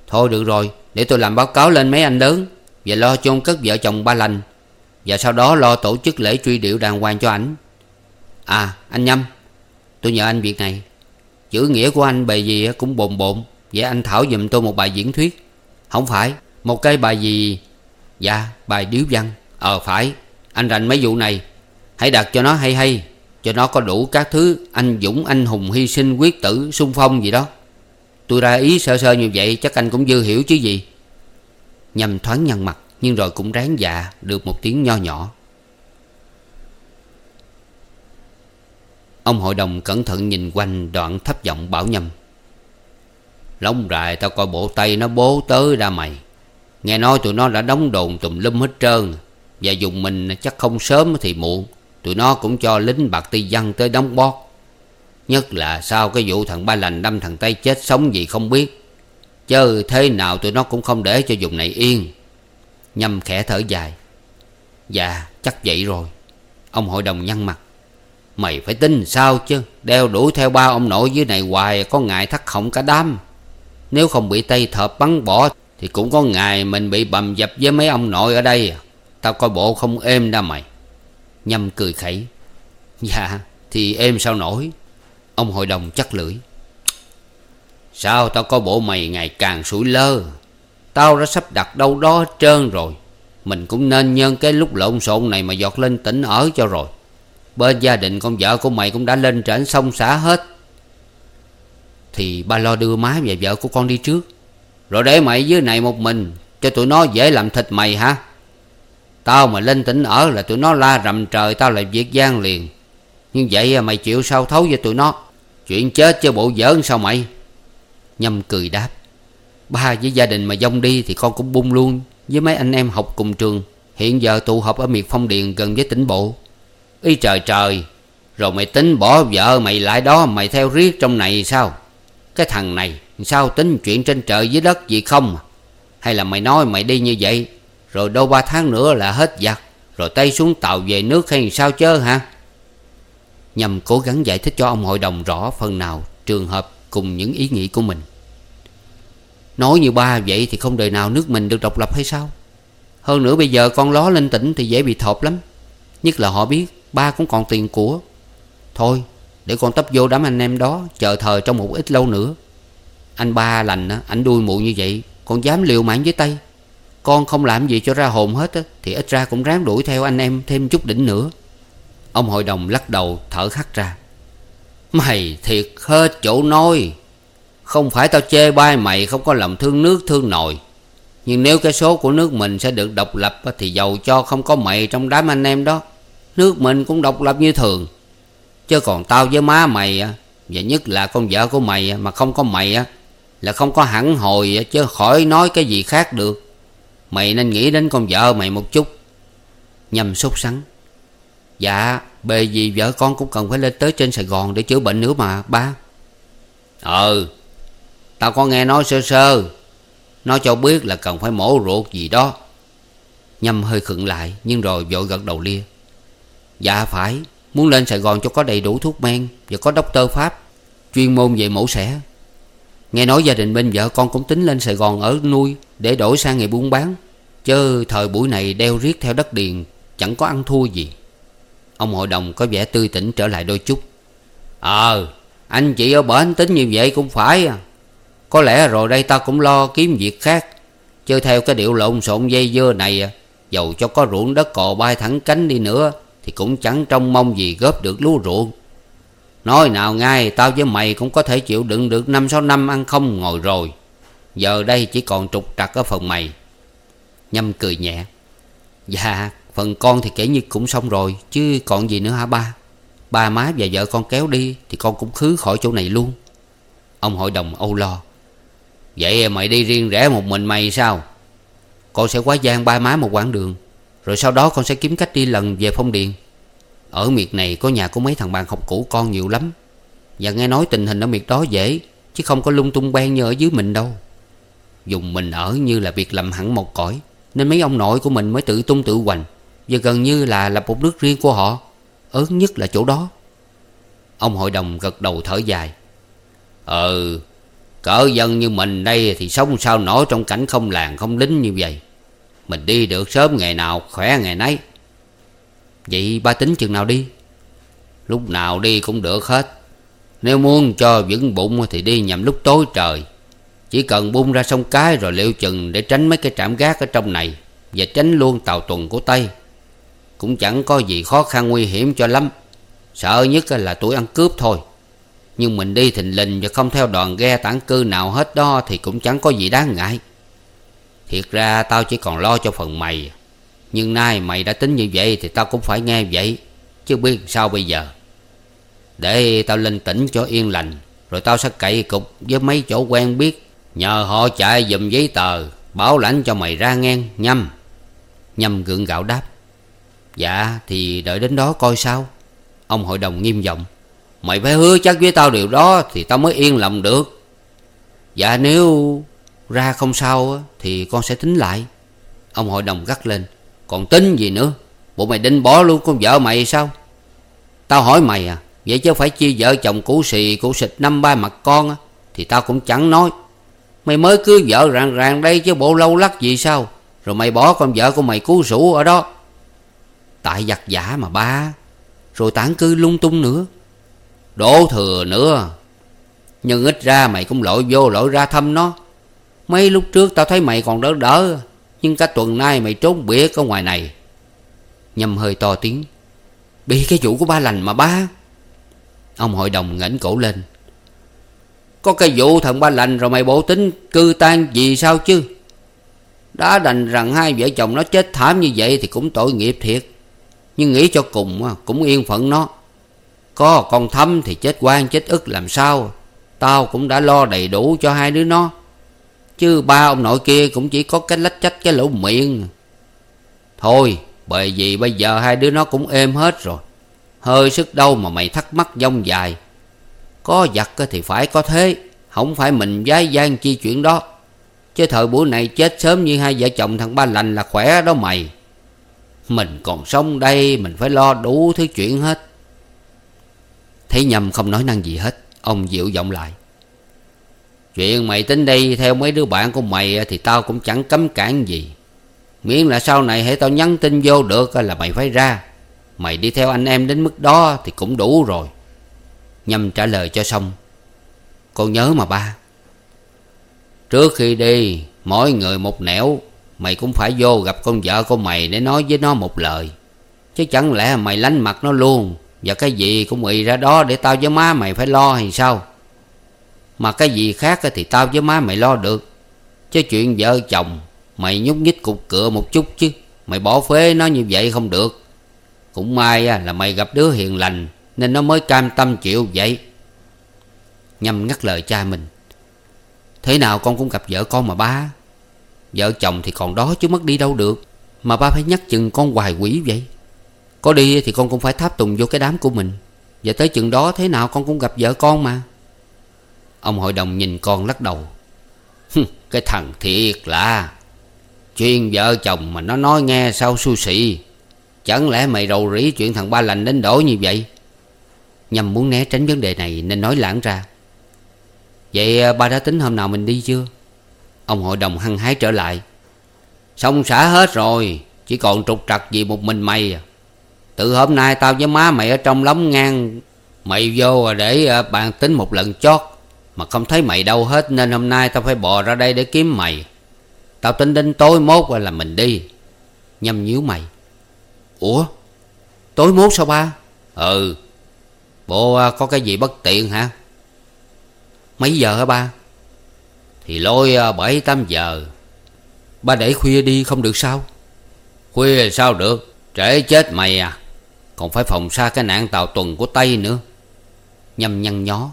Thôi được rồi, để tôi làm báo cáo lên mấy anh lớn Và lo chôn cất vợ chồng ba lành Và sau đó lo tổ chức lễ truy điệu đàng hoàng cho ảnh. À anh Nhâm, Tôi nhờ anh việc này. Chữ nghĩa của anh bề gì cũng bồn bộn. Vậy anh thảo giùm tôi một bài diễn thuyết. Không phải, Một cái bài gì? Dạ bài điếu văn. Ờ phải. Anh rành mấy vụ này. Hãy đặt cho nó hay hay, Cho nó có đủ các thứ Anh dũng, anh hùng, hy sinh, quyết tử sung phong gì đó. Tôi ra ý sơ sơ như vậy Chắc anh cũng dư hiểu chứ gì. Nhằm thoáng nhăn mặt, Nhưng rồi cũng ráng dạ Được một tiếng nho nhỏ. Ông hội đồng cẩn thận nhìn quanh đoạn thấp giọng bảo nhầm. Lông rài tao coi bộ tay nó bố tới ra mày. Nghe nói tụi nó đã đóng đồn tùm lum hết trơn. Và dùng mình chắc không sớm thì muộn. Tụi nó cũng cho lính bạc ti văn tới đóng bót. Nhất là sau cái vụ thằng Ba Lành đâm thằng Tây chết sống gì không biết. Chứ thế nào tụi nó cũng không để cho vùng này yên. Nhâm khẽ thở dài. Dạ chắc vậy rồi. Ông hội đồng nhăn mặt. Mày phải tin sao chứ? Đeo đuổi theo ba ông nội dưới này hoài, Có ngại thắt hỏng cả đám. Nếu không bị Tây thợp bắn bỏ, Thì cũng có ngày mình bị bầm dập với mấy ông nội ở đây à. Tao coi bộ không êm đâu mày. Nhâm cười khẩy. Dạ thì êm sao nổi? Ông hội đồng chắc lưỡi. Sao tao coi bộ mày ngày càng sủi lơ? Tao đã sắp đặt đâu đó trơn rồi. Mình cũng nên nhân cái lúc lộn xộn này mà giọt lên tỉnh ở cho rồi. Bên gia đình con vợ của mày cũng đã lên trển sông xã hết. Thì ba lo đưa má và vợ của con đi trước. Rồi để mày dưới này một mình, Cho tụi nó dễ làm thịt mày hả? Tao mà lên tỉnh ở là tụi nó la rầm trời, Tao lại việc gian liền. Nhưng vậy à, mày chịu sao thấu với tụi nó? Chuyện chết cho bộ giỡn sao mày? Nhâm cười đáp. Ba với gia đình mà dông đi Thì con cũng bung luôn. Với mấy anh em học cùng trường, Hiện giờ tụ họp ở miệt phong điền gần với tỉnh bộ. Ý trời trời, Rồi mày tính bỏ vợ mày lại đó, Mày theo riết trong này sao? Cái thằng này, Sao tính chuyện trên trời dưới đất gì không? Hay là mày nói mày đi như vậy, Rồi đâu ba tháng nữa là hết giặc, Rồi tay xuống tàu về nước hay sao chớ hả? Nhằm cố gắng giải thích cho ông hội đồng rõ phần nào Trường hợp cùng những ý nghĩ của mình. Nói như ba vậy thì không đời nào nước mình được độc lập hay sao? Hơn nữa bây giờ con ló lên tỉnh thì dễ bị thọp lắm, Nhất là họ biết ba cũng còn tiền của. Thôi, để con tấp vô đám anh em đó, Chờ thời trong một ít lâu nữa. Anh ba lành á Anh đuôi mụ như vậy con dám liều mạng với tay. Con không làm gì cho ra hồn hết á, Thì ít ra cũng ráng đuổi theo anh em thêm chút đỉnh nữa. Ông hội đồng lắc đầu, thở khắc ra. Mày thiệt hết chỗ nói. Không phải tao chê bai mày không có lòng thương nước thương nồi Nhưng nếu cái số của nước mình sẽ được độc lập Thì giàu cho không có mày trong đám anh em đó. Nước mình cũng độc lập như thường. Chứ còn tao với má mày Và nhất là con vợ của mày Mà không có mày Là không có hẳn hồi Chứ khỏi nói cái gì khác được. Mày nên nghĩ đến con vợ mày một chút. Nhâm sốt sắng. Dạ bề gì vợ con cũng cần phải lên tới trên Sài Gòn Để chữa bệnh nữa mà, ba. Ừ Tao có nghe nói sơ sơ. Nó cho biết là cần phải mổ ruột gì đó. Nhâm hơi khựng lại, Nhưng rồi vội gật đầu lia. Dạ phải. Muốn lên Sài Gòn cho có đầy đủ thuốc men Và có doctor Pháp Chuyên môn về mổ xẻ. Nghe nói gia đình bên vợ con cũng tính lên Sài Gòn ở nuôi Để đổi sang nghề buôn bán. Chứ thời buổi này đeo riết theo đất điền, Chẳng có ăn thua gì. Ông hội đồng có vẻ tươi tỉnh trở lại đôi chút. Ờ Anh chị ở bển tính như vậy cũng phải à. Có lẽ rồi đây ta cũng lo kiếm việc khác. Chứ theo cái điệu lộn xộn dây dưa này à, Dầu cho có ruộng đất cò bay thẳng cánh đi nữa thì cũng chẳng trông mong gì góp được lúa ruộng. Nói nào ngay, Tao với mày cũng có thể chịu đựng được năm sáu năm ăn không ngồi rồi. Giờ đây chỉ còn trục trặc ở phần mày. Nhâm cười nhẹ. Dạ Phần con thì kể như cũng xong rồi, Chứ còn gì nữa hả ba? Ba má và vợ con kéo đi Thì con cũng khứ khỏi chỗ này luôn. Ông hội đồng âu lo. Vậy mày đi riêng rẽ một mình mày sao? Con sẽ quá gian ba má một quãng đường. Rồi sau đó con sẽ kiếm cách đi lần về phong điền. Ở miệt này có nhà của mấy thằng bạn học cũ con nhiều lắm. Và nghe nói tình hình ở miệt đó dễ, Chứ không có lung tung ban như ở dưới mình đâu. Dùng mình ở như là việc làm hẳn một cõi, Nên mấy ông nội của mình mới tự tung tự hoành. Và gần như là lập một nước riêng của họ. Ớn nhất là chỗ đó. Ông hội đồng gật đầu thở dài. Ừ Cỡ dân như mình đây thì sống sao nổi trong cảnh không làng, không lính như vậy. Mình đi được sớm ngày nào, khỏe ngày nấy. Vậy ba tính chừng nào đi? Lúc nào đi cũng được hết. Nếu muốn cho vững bụng thì đi nhằm lúc tối trời. Chỉ cần bung ra sông cái rồi liệu chừng để tránh mấy cái trạm gác ở trong này Và tránh luôn tàu tuần của Tây. Cũng chẳng có gì khó khăn nguy hiểm cho lắm. Sợ nhất là tuổi ăn cướp thôi. Nhưng mình đi thình lình và không theo đoàn ghe tản cư nào hết đó Thì cũng chẳng có gì đáng ngại. Thiệt ra tao chỉ còn lo cho phần mày. Nhưng nay mày đã tính như vậy Thì tao cũng phải nghe vậy, Chứ biết sao bây giờ. Để tao lên tỉnh cho yên lành, Rồi tao sẽ cậy cục với mấy chỗ quen biết, Nhờ họ chạy dùm giấy tờ, Bảo lãnh cho mày ra ngang, nhâm. Nhâm gượng gạo đáp Dạ thì đợi đến đó coi sao. Ông hội đồng nghiêm giọng, Mày phải hứa chắc với tao điều đó Thì tao mới yên lòng được. Dạ nếu ra không sao Thì con sẽ tính lại. Ông hội đồng gắt lên. Còn tính gì nữa? Bộ mày định bỏ luôn con vợ mày sao? Tao hỏi mày à Vậy chứ phải chia vợ chồng cũ xì, cũ xịt năm ba mặt con á, Thì tao cũng chẳng nói. Mày mới cưới vợ ràng ràng đây chứ bộ lâu lắc gì sao? Rồi mày bỏ con vợ của mày cứu sủ ở đó. Tại giặc giả mà ba, Rồi tản cư lung tung nữa. Đổ thừa nữa. Nhưng ít ra mày cũng lội vô lội ra thăm nó. Mấy lúc trước tao thấy mày còn đỡ đỡ, Nhưng cả tuần nay mày trốn biệt ở ngoài này. Nhâm hơi to tiếng. Bị cái vụ của ba lành mà ba. Ông hội đồng ngẩng cổ lên. Có cái vụ thằng ba lành rồi mày bộ tính cư tan gì sao chứ? Đã đành rằng hai vợ chồng nó chết thảm như vậy thì cũng tội nghiệp thiệt. Nhưng nghĩ cho cùng cũng yên phận nó. Có con thâm thì chết quan, chết ức làm sao? Tao cũng đã lo đầy đủ cho hai đứa nó. Chứ ba ông nội kia cũng chỉ có cái lách chách, cái lỗ miệng. Thôi, bởi vì bây giờ hai đứa nó cũng êm hết rồi. Hơi sức đâu mà mày thắc mắc dông dài. Có giặc thì phải có thế, Không phải mình giái gian chi chuyện đó. Chứ thời buổi này chết sớm như hai vợ chồng thằng Ba Lành là khỏe đó mày. Mình còn sống đây, Mình phải lo đủ thứ chuyện hết. Thấy nhầm không nói năng gì hết, Ông dịu giọng lại. Chuyện mày tính đi, theo mấy đứa bạn của mày Thì tao cũng chẳng cấm cản gì. Miễn là sau này hãy tao nhắn tin vô được là mày phải ra. Mày đi theo anh em đến mức đó thì cũng đủ rồi. Nhâm trả lời cho xong. Con nhớ mà ba. Trước khi đi, Mỗi người một nẻo. Mày cũng phải vô gặp con vợ của mày Để nói với nó một lời. Chứ chẳng lẽ mày lánh mặt nó luôn? Và cái gì cũng ị ra đó Để tao với má mày phải lo hay sao? Mà cái gì khác thì tao với má mày lo được. Chứ chuyện vợ chồng, Mày nhúc nhích cục cựa một chút chứ. Mày bỏ phế nó như vậy không được. Cũng may là mày gặp đứa hiền lành, Nên nó mới cam tâm chịu vậy. Nhâm ngắt lời cha mình. Thế nào con cũng gặp vợ con mà ba. Vợ chồng thì còn đó chứ mất đi đâu được. Mà ba phải nhắc chừng con hoài quỷ vậy. Có đi thì con cũng phải tháp tùng vô cái đám của mình. Và tới chừng đó thế nào con cũng gặp vợ con mà. Ông hội đồng nhìn con lắc đầu. Cái thằng thiệt là. Chuyện vợ chồng mà nó nói nghe sao su xị. Chẳng lẽ mày rầu rĩ chuyện thằng ba lành đến đổi như vậy? Nhằm muốn né tránh vấn đề này nên nói lãng ra. Vậy à, ba đã tính hôm nào mình đi chưa? Ông hội đồng hăng hái trở lại. Xong xả hết rồi, Chỉ còn trục trặc gì một mình mày à. Từ hôm nay tao với má mày ở trong lóng ngang, Mày vô à để à, bàn tính một lần chót. Mà không thấy mày đâu hết Nên hôm nay tao phải bò ra đây để kiếm mày. Tao tính đến tối mốt là mình đi. Nhâm nhíu mày. Ủa? Tối mốt sao ba? Ừ. Bộ à, có cái gì bất tiện hả? Mấy giờ hả ba? Thì lôi à, bảy tám giờ. Ba để khuya đi không được sao? Khuya sao được? Trễ chết mày à. Còn phải phòng xa cái nạn tàu tuần của Tây nữa. Nhâm nhăn nhó.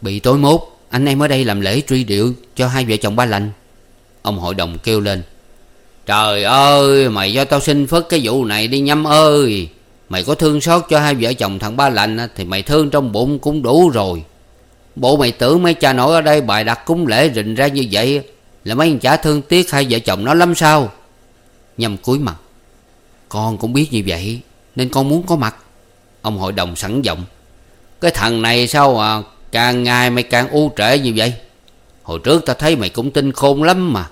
Bị tối mốt. Anh em ở đây làm lễ truy điệu Cho hai vợ chồng ba lành. Ông hội đồng kêu lên. Trời ơi, mày cho tao xin phất cái vụ này đi nhâm ơi. Mày có thương xót cho hai vợ chồng thằng ba lành Thì mày thương trong bụng cũng đủ rồi. Bộ mày tưởng mấy cha nội ở đây bài đặt cúng lễ rình ra như vậy Là mấy anh chả thương tiếc hai vợ chồng nó lắm sao? Nhâm cúi mặt. Con cũng biết như vậy, Nên con muốn có mặt. Ông hội đồng sẵn giọng. Cái thằng này sao à Càng ngày mày càng u trễ như vậy. Hồi trước tao thấy mày cũng tinh khôn lắm mà.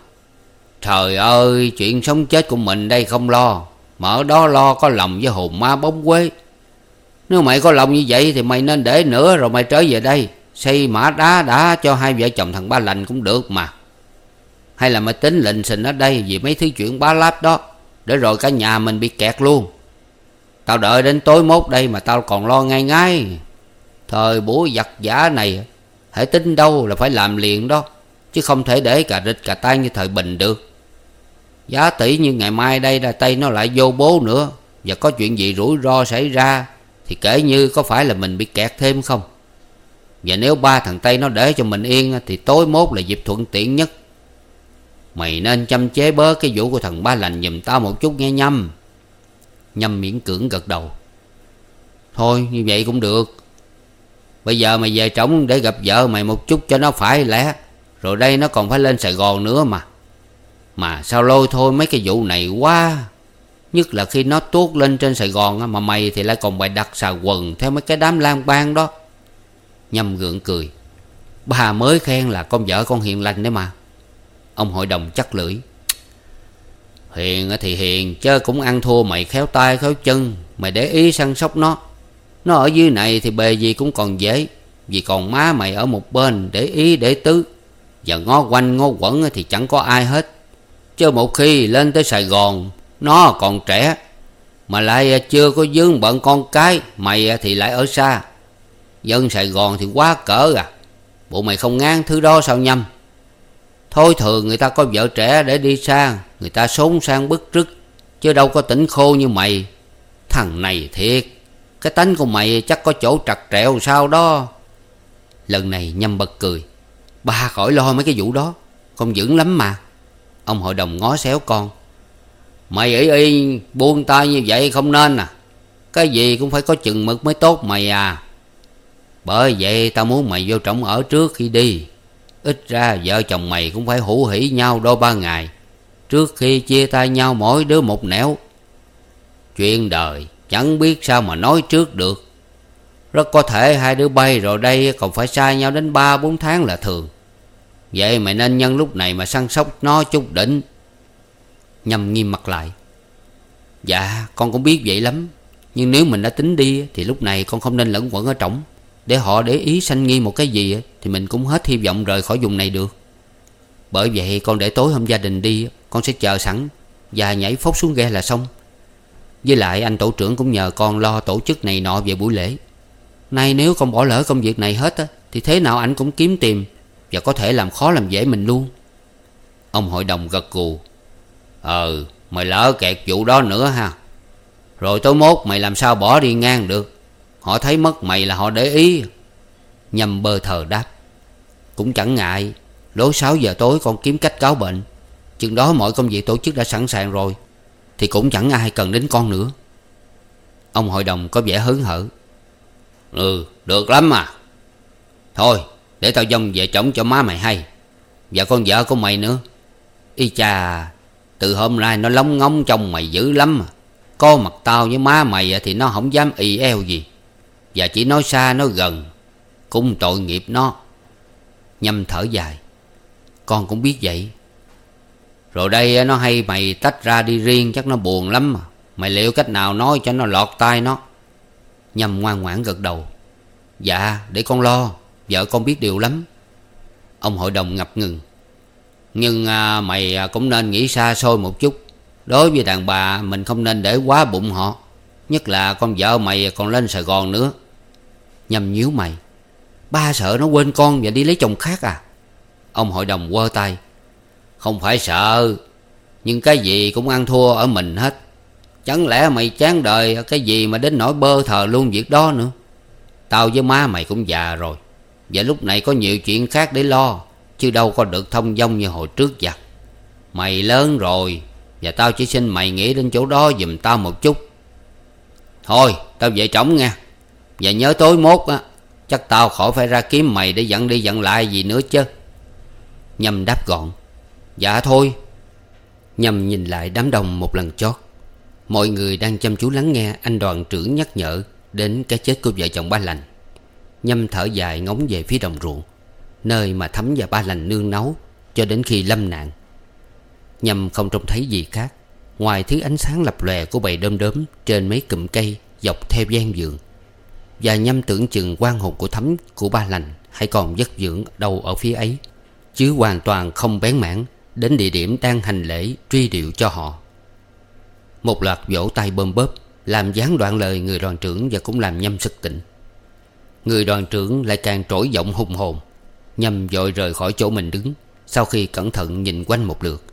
Trời ơi, Chuyện sống chết của mình đây không lo. Mà ở đó lo có lòng với hồn ma bóng quế. Nếu mày có lòng như vậy Thì mày nên để nữa rồi mày trở về đây. Xây mã đá đá cho hai vợ chồng thằng Ba Lành cũng được mà. Hay là mày tính lệnh xình ở đây Vì mấy thứ chuyện bá láp đó, Để rồi cả nhà mình bị kẹt luôn. Tao đợi đến tối mốt đây Mà tao còn lo ngay ngay. Thời buổi giặc giả này, Hãy tính đâu là phải làm liền đó, Chứ không thể để cà rịch cà tay như thời bình được. Giá tỷ như ngày mai đây ra Tây nó lại vô bố nữa, Và có chuyện gì rủi ro xảy ra, Thì kể như có phải là mình bị kẹt thêm không? Và nếu ba thằng Tây nó để cho mình yên, Thì tối mốt là dịp thuận tiện nhất. Mày nên chăm chế bớt cái vụ của thằng ba lành giùm tao một chút nghe nhâm. Nhâm miễn cưỡng gật đầu. Thôi, như vậy cũng được. Bây giờ mày về trống để gặp vợ mày một chút cho nó phải lẽ. Rồi đây nó còn phải lên Sài Gòn nữa mà. Mà sao lôi thôi mấy cái vụ này quá. Nhất là khi nó tuốt lên trên Sài Gòn Mà mày thì lại còn bày đặt xà quần Theo mấy cái đám lang bang đó. Nhâm gượng cười. Bà mới khen là con vợ con hiền lành đấy mà. Ông hội đồng chắc lưỡi. Hiền thì hiền, Chứ cũng ăn thua mày khéo tay khéo chân. Mày để ý săn sóc nó nó ở dưới này thì bề gì cũng còn dễ, Vì còn má mày ở một bên để ý, để tứ. Và ngó quanh, ngó quẩn thì chẳng có ai hết. Chứ một khi lên tới Sài Gòn, Nó còn trẻ. Mà lại chưa có dướng bận con cái, Mày thì lại ở xa. Dân Sài Gòn thì quá cỡ à. Bộ mày không ngang thứ đó sao nhâm? Thôi thường người ta có vợ trẻ để đi xa, Người ta sống sang bức rứt Chứ đâu có tỉnh khô như mày. Thằng này thiệt cái tánh của mày chắc có chỗ trật trẹo sao đó. Lần này nhâm bật cười. Ba khỏi lo mấy cái vụ đó. Con vững lắm mà. Ông hội đồng ngó xéo con. Mày ý y buông tay như vậy không nên à? Cái gì cũng phải có chừng mực mới tốt mày à. Bởi vậy tao muốn mày vô trọng ở trước khi đi. Ít ra vợ chồng mày cũng phải hữu hỉ nhau đôi ba ngày. Trước khi chia tay nhau mỗi đứa một nẻo. Chuyện đời chẳng biết sao mà nói trước được. Rất có thể hai đứa bay rồi đây còn phải xa nhau đến ba, bốn tháng là thường. Vậy mày nên nhân lúc này mà săn sóc nó chút đỉnh. Nhâm nghiêm mặt lại. Dạ con cũng biết vậy lắm. Nhưng nếu mình đã tính đi Thì lúc này con không nên lẫn quẩn ở trỏng. Để họ để ý sanh nghi một cái gì Thì mình cũng hết hy vọng rời khỏi vùng này được. Bởi vậy con để tối hôm gia đình đi, Con sẽ chờ sẵn. Và nhảy phốc xuống ghe là xong. Với lại anh tổ trưởng cũng nhờ con lo tổ chức này nọ về buổi lễ. Nay nếu con bỏ lỡ công việc này hết á, Thì thế nào anh cũng kiếm tìm Và có thể làm khó làm dễ mình luôn. Ông hội đồng gật gù. Ờ mày lỡ kẹt vụ đó nữa ha. Rồi tối mốt mày làm sao bỏ đi ngang được? Họ thấy mất mày là họ để ý. Nhâm bơ thờ đáp. Cũng chẳng ngại. Lối 6 giờ tối con kiếm cách cáo bệnh. Chừng đó mọi công việc tổ chức đã sẵn sàng rồi. Thì cũng chẳng ai cần đến con nữa. Ông hội đồng có vẻ hớn hở. Ừ được lắm mà. Thôi, để tao dông về chổng cho má mày hay. Và con vợ của mày nữa. Y cha, Từ hôm nay nó lóng ngóng trong mày dữ lắm mà. Có mặt tao với má mày thì nó không dám y eo gì. Và chỉ nói xa nói gần, Cũng tội nghiệp nó. Nhâm thở dài. Con cũng biết vậy. Rồi đây à, nó hay mày tách ra đi riêng chắc nó buồn lắm mà. Mày liệu cách nào nói cho nó lọt tai nó? Nhâm ngoan ngoãn gật đầu. Dạ để con lo. Vợ con biết điều lắm. Ông hội đồng ngập ngừng. Nhưng à, mày à, cũng nên nghĩ xa xôi một chút. Đối với đàn bà mình không nên để quá bụng họ. Nhất là con vợ mày còn lên Sài Gòn nữa. Nhâm nhíu mày. Ba sợ nó quên con và đi lấy chồng khác à? Ông hội đồng quơ tay. Không phải sợ, Nhưng cái gì cũng ăn thua ở mình hết. Chẳng lẽ mày chán đời cái gì mà đến nỗi bơ thờ luôn việc đó nữa? Tao với má mày cũng già rồi, Và lúc này có nhiều chuyện khác để lo, Chứ đâu có được thông dong như hồi trước vậy Mày lớn rồi, Và tao chỉ xin mày nghĩ đến chỗ đó giùm tao một chút. Thôi, tao về trống nha. Và nhớ tối mốt á, Chắc tao khỏi phải ra kiếm mày để dặn đi dặn lại gì nữa chứ. Nhâm đáp gọn. Dạ thôi. Nhâm nhìn lại đám đông một lần chót, Mọi người đang chăm chú lắng nghe anh đoàn trưởng nhắc nhở Đến cái chết của vợ chồng ba lành. Nhâm thở dài ngóng về phía đồng ruộng, Nơi mà thấm và ba lành nương nấu Cho đến khi lâm nạn. Nhâm không trông thấy gì khác, Ngoài thứ ánh sáng lập lòe của bầy đom đóm Trên mấy cụm cây dọc theo gian giường Và nhâm tưởng chừng quan hồn của thấm của ba lành Hay còn giấc dưỡng đâu ở phía ấy, Chứ hoàn toàn không bén mảng. Đến địa điểm đang hành lễ truy điệu cho họ. Một loạt vỗ tay bơm bóp, Làm gián đoạn lời người đoàn trưởng Và cũng làm nhâm sức tỉnh. Người đoàn trưởng lại càng trỗi giọng hùng hồn Nhâm vội rời khỏi chỗ mình đứng Sau khi cẩn thận nhìn quanh một lượt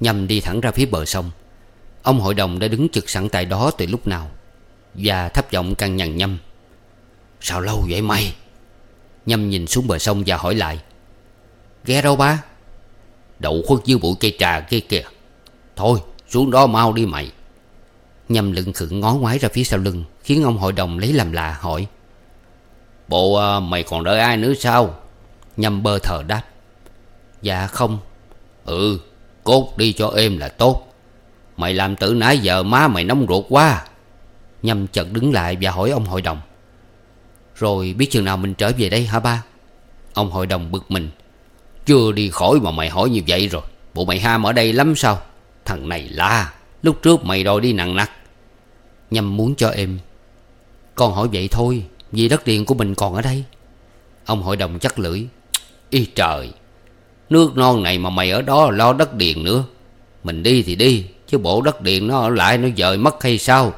Nhâm đi thẳng ra phía bờ sông. Ông hội đồng đã đứng trực sẵn tại đó từ lúc nào Và thấp giọng căn nhằn Nhâm, Sao lâu vậy mày? Nhâm nhìn xuống bờ sông và hỏi lại Ghe đâu ba? Đậu khuất dưới bụi cây trà kia kìa. Thôi xuống đó mau đi mày. Nhâm lưng khựng ngó ngoái ra phía sau lưng Khiến ông hội đồng lấy làm lạ hỏi. Bộ à, mày còn đợi ai nữa sao? Nhâm bơ thờ đáp. Dạ không. Ừ Cốt đi cho êm là tốt. Mày làm tự nãy giờ má mày nóng ruột quá. Nhâm chợt đứng lại và hỏi ông hội đồng. Rồi biết chừng nào mình trở về đây hả ba? Ông hội đồng bực mình. Chưa đi khỏi mà mày hỏi như vậy rồi. Bộ mày ham ở đây lắm sao? Thằng này la. Lúc trước mày đòi đi nặng nặc. Nhâm muốn cho em. Con hỏi vậy thôi, Vì đất liền của mình còn ở đây. Ông hội đồng chắc lưỡi. Y trời, Nước non này mà mày ở đó lo đất điền nữa. Mình đi thì đi, Chứ bộ đất điền nó ở lại nó dời mất hay sao?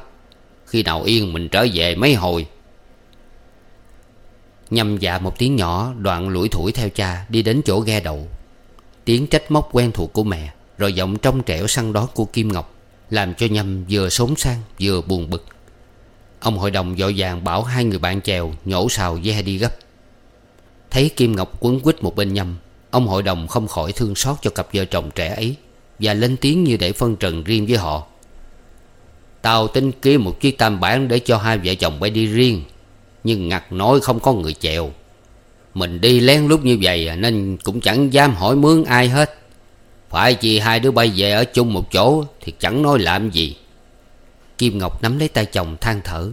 Khi nào yên mình trở về mấy hồi? Nhâm dạ một tiếng nhỏ, Đoạn lủi thủi theo cha, Đi đến chỗ ghe đậu Tiếng trách móc quen thuộc của mẹ, Rồi giọng trong trẻo săn đó của Kim Ngọc, Làm cho Nhâm vừa xốn sang, vừa buồn bực. Ông hội đồng vội vàng bảo hai người bạn chèo Nhổ xào ghe đi gấp. Thấy Kim Ngọc quấn quýt một bên Nhâm, Ông hội đồng không khỏi thương xót cho cặp vợ chồng trẻ ấy, Và lên tiếng như để phân trần riêng với họ. Tao tính kiếm một chiếc tam bản để cho hai vợ chồng bay đi riêng nhưng ngặt nói không có người chèo. Mình đi lén lút như vậy à, Nên cũng chẳng dám hỏi mướn ai hết. Phải chỉ hai đứa bay về ở chung một chỗ Thì chẳng nói làm gì. Kim Ngọc nắm lấy tay chồng than thở.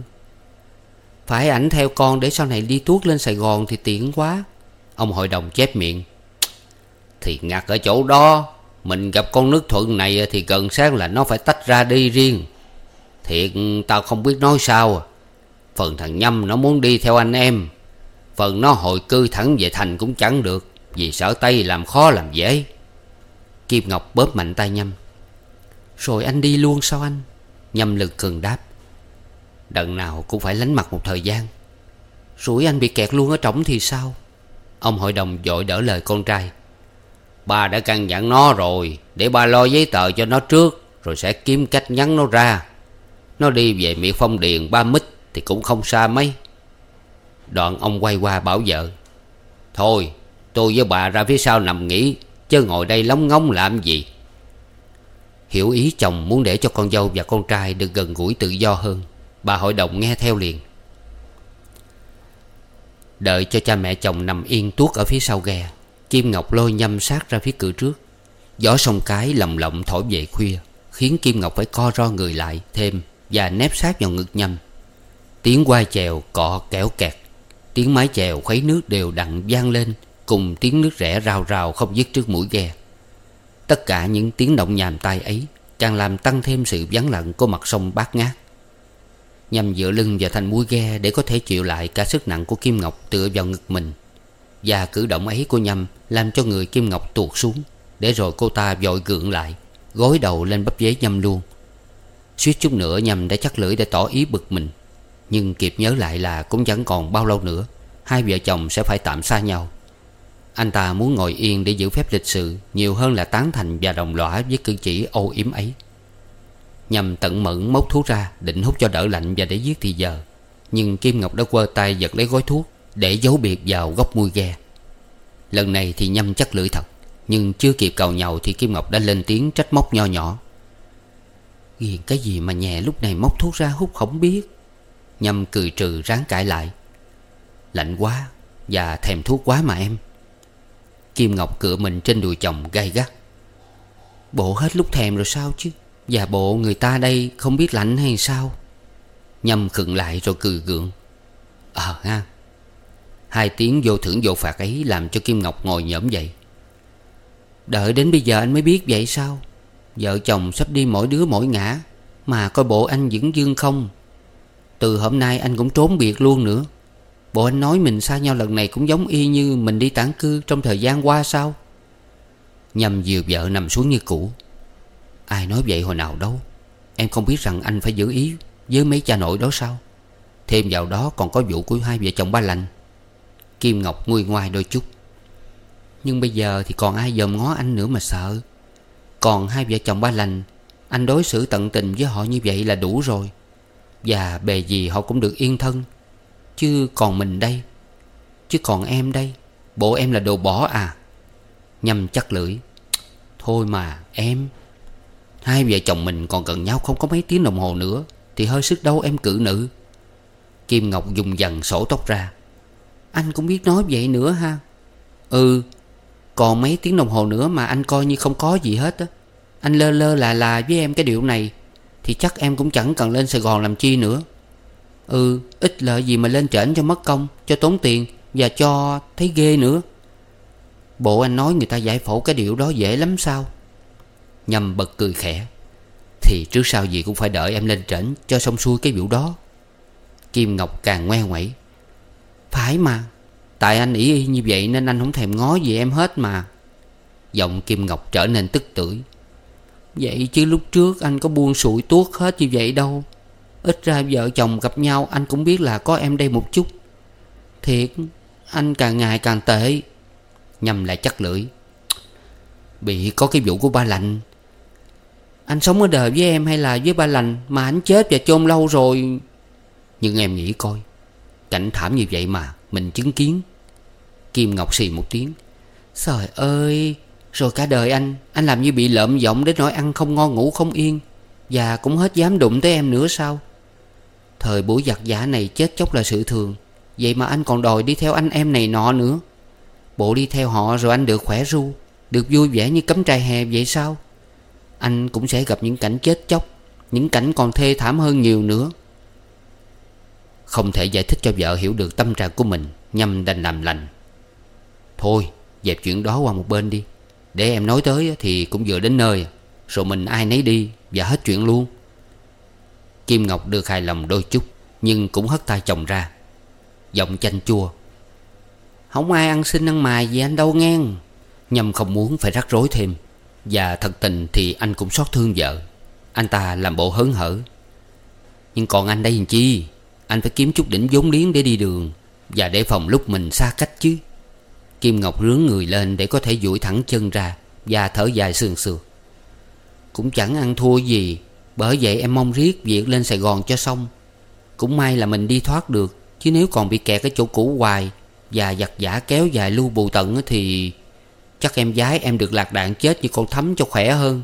Phải ảnh theo con để sau này đi tuốt lên Sài Gòn thì tiện quá. Ông hội đồng chép miệng. Thì ngặt ở chỗ đó, Mình gặp con nước thuận này thì gần sáng là nó phải tách ra đi riêng. Thiệt, tao không biết nói sao à. Phần thằng Nhâm nó muốn đi theo anh em. Phần nó hội cư thẳng về thành cũng chẳng được, Vì sợ Tây làm khó làm dễ. Kim Ngọc bóp mạnh tay Nhâm. Rồi anh đi luôn sao anh? Nhâm lực cường đáp. Đằng nào cũng phải lánh mặt một thời gian. Rủi anh bị kẹt luôn ở trống thì sao? Ông hội đồng dội đỡ lời con trai. Ba đã căn dặn nó rồi, Để ba lo giấy tờ cho nó trước, Rồi sẽ kiếm cách nhắn nó ra. Nó đi về miệng phong điền, ba mít. Thì cũng không xa mấy. Đoạn ông quay qua bảo vợ, Thôi, tôi với bà ra phía sau nằm nghỉ, Chứ ngồi đây lóng ngóng làm gì? Hiểu ý chồng muốn để cho con dâu và con trai được gần gũi tự do hơn, Bà hội đồng nghe theo liền. Đợi cho cha mẹ chồng nằm yên tuốt ở phía sau ghe Kim Ngọc lôi nhâm sát ra phía cửa trước. Gió sông cái lầm lộng thổi về khuya, Khiến Kim Ngọc phải co ro người lại thêm Và nép sát vào ngực nhâm. Tiếng quai chèo cọ kéo kẹt. Tiếng mái chèo khuấy nước đều đặn vang lên, Cùng tiếng nước rẽ rào rào không dứt trước mũi ghe. Tất cả những tiếng động nhàm tai ấy Càng làm tăng thêm sự vắng lặng của mặt sông bát ngát. Nhằm dựa lưng vào thành mũi ghe Để có thể chịu lại cả sức nặng của Kim Ngọc tựa vào ngực mình, Và cử động ấy của Nhâm Làm cho người Kim Ngọc tuột xuống, Để rồi cô ta vội gượng lại, Gối đầu lên bắp giấy Nhâm luôn. Suýt chút nữa Nhâm đã chắc lưỡi để tỏ ý bực mình. Nhưng kịp nhớ lại là cũng chẳng còn bao lâu nữa, Hai vợ chồng sẽ phải tạm xa nhau. Anh ta muốn ngồi yên để giữ phép lịch sự, Nhiều hơn là tán thành và đồng lõa với cử chỉ ô yếm ấy. Nhằm tận mẫn móc thuốc ra, Định hút cho đỡ lạnh và để giết thì giờ. Nhưng Kim Ngọc đã quơ tay giật lấy gói thuốc, Để giấu biệt vào góc mui ghe. Lần này thì nhâm chắc lưỡi thật, Nhưng chưa kịp cầu nhầu Thì Kim Ngọc đã lên tiếng trách móc nho nhỏ. Ghiền cái gì mà nhẹ lúc này móc thuốc ra hút không biết. Nhâm cười trừ ráng cãi lại. Lạnh quá Và thèm thuốc quá mà em. Kim Ngọc cựa mình trên đùi chồng gay gắt. Bộ hết lúc thèm rồi sao chứ? Và bộ người ta đây không biết lạnh hay sao? Nhâm khựng lại rồi cười gượng. Ờ ha. Hai tiếng vô thưởng vô phạt ấy Làm cho Kim Ngọc ngồi nhổm dậy. Đợi đến bây giờ anh mới biết vậy sao? Vợ chồng sắp đi mỗi đứa mỗi ngã, Mà coi bộ anh vẫn dương không? Từ hôm nay anh cũng trốn biệt luôn nữa. Bộ anh nói mình xa nhau lần này cũng giống y như mình đi tản cư trong thời gian qua sao? Nhâm dìu vợ nằm xuống như cũ. Ai nói vậy hồi nào đâu. Em không biết rằng anh phải giữ ý với mấy cha nội đó sao? Thêm vào đó còn có vụ của hai vợ chồng ba lành. Kim Ngọc nguôi ngoai đôi chút. Nhưng bây giờ thì còn ai dòm ngó anh nữa mà sợ. Còn hai vợ chồng ba lành, Anh đối xử tận tình với họ như vậy là đủ rồi. Và bề gì họ cũng được yên thân. Chứ còn mình đây, Chứ còn em đây Bộ em là đồ bỏ à. Nhâm chắc lưỡi. Thôi mà, em. Hai vợ chồng mình còn gần nhau không có mấy tiếng đồng hồ nữa, Thì hơi sức đâu em cự nữ. Kim Ngọc dùng dần sổ tóc ra. Anh cũng biết nói vậy nữa ha. Ừ Còn mấy tiếng đồng hồ nữa mà anh coi như không có gì hết á. Anh lơ lơ là là với em cái điệu này. Thì chắc em cũng chẳng cần lên Sài Gòn làm chi nữa. Ừ ít lợi gì mà lên trển cho mất công, Cho tốn tiền Và cho thấy ghê nữa. Bộ anh nói người ta giải phẫu cái điệu đó dễ lắm sao? Nhâm bật cười khẽ. Thì trước sau gì cũng phải đợi em lên trển Cho xong xuôi cái vụ đó. Kim Ngọc càng ngoe ngoẩy. Phải mà, Tại anh ý y như vậy nên anh không thèm ngó gì em hết mà. Giọng Kim Ngọc trở nên tức tưởi. Vậy chứ lúc trước anh có buông sụi tuốt hết như vậy đâu. Ít ra vợ chồng gặp nhau, anh cũng biết là có em đây một chút. Thiệt, Anh càng ngày càng tệ. Nhầm lại chắc lưỡi. Bị có cái vụ của ba lạnh Anh sống ở đời với em hay là với ba lành Mà anh chết và chôn lâu rồi? Nhưng em nghĩ coi, Cảnh thảm như vậy mà Mình chứng kiến. Kim Ngọc xì một tiếng. Trời ơi rồi cả đời anh Anh làm như bị lợm giọng đến nỗi ăn không ngon, ngủ không yên. Và cũng hết dám đụng tới em nữa sao? Thời buổi giặc giả này chết chóc là sự thường. Vậy mà anh còn đòi đi theo anh em này nọ nữa. Bộ đi theo họ rồi anh được khỏe ru, Được vui vẻ như cấm trai hè vậy sao? Anh cũng sẽ gặp những cảnh chết chóc, Những cảnh còn thê thảm hơn nhiều nữa. Không thể giải thích cho vợ hiểu được tâm trạng của mình Nhằm đành làm lành. Thôi, dẹp chuyện đó qua một bên đi. Để em nói tới thì cũng vừa đến nơi, Rồi mình ai nấy đi Và hết chuyện luôn. Kim Ngọc được hài lòng đôi chút, Nhưng cũng hất tay chồng ra. Giọng chanh chua. Không ai ăn xin ăn mài gì anh đâu ngang. Nhâm không muốn phải rắc rối thêm. Và thật tình thì anh cũng xót thương vợ. Anh ta làm bộ hớn hở. Nhưng còn anh đây làm chi? Anh phải kiếm chút đỉnh vốn liếng để đi đường Và để phòng lúc mình xa cách chứ. Kim Ngọc rướng người lên để có thể duỗi thẳng chân ra Và thở dài sườn sườn. Cũng chẳng ăn thua gì, Bởi vậy em mong riết việc lên Sài Gòn cho xong. Cũng may là mình đi thoát được, Chứ nếu còn bị kẹt ở chỗ cũ hoài Và giặt giả kéo dài lưu bù tận Thì chắc em gái em được lạc đạn chết như con thấm cho khỏe hơn.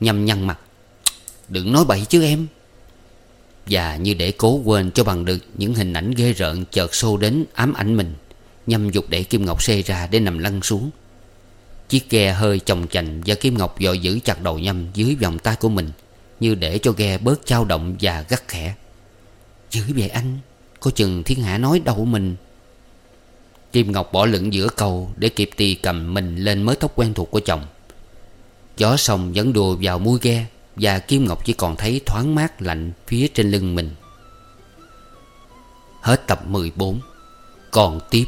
Nhầm nhăn mặt. Đừng nói bậy chứ em. Và như để cố quên cho bằng được Những hình ảnh ghê rợn chợt xô đến ám ảnh mình. Nhâm dục để Kim Ngọc xê ra để nằm lăn xuống. Chiếc ghe hơi chồng chành Và Kim Ngọc vội giữ chặt đầu Nhâm dưới vòng tay của mình, Như để cho ghe bớt trao động và gắt khẽ. Giữ về anh, Có chừng thiên hạ nói đậu mình. Kim Ngọc bỏ lửng giữa cầu Để kịp tì cầm mình lên mớ tóc quen thuộc của chồng. Gió sông vẫn đùa vào mũi ghe Và Kim Ngọc chỉ còn thấy thoáng mát lạnh phía trên lưng mình. Hết tập 14 Còn tiếp.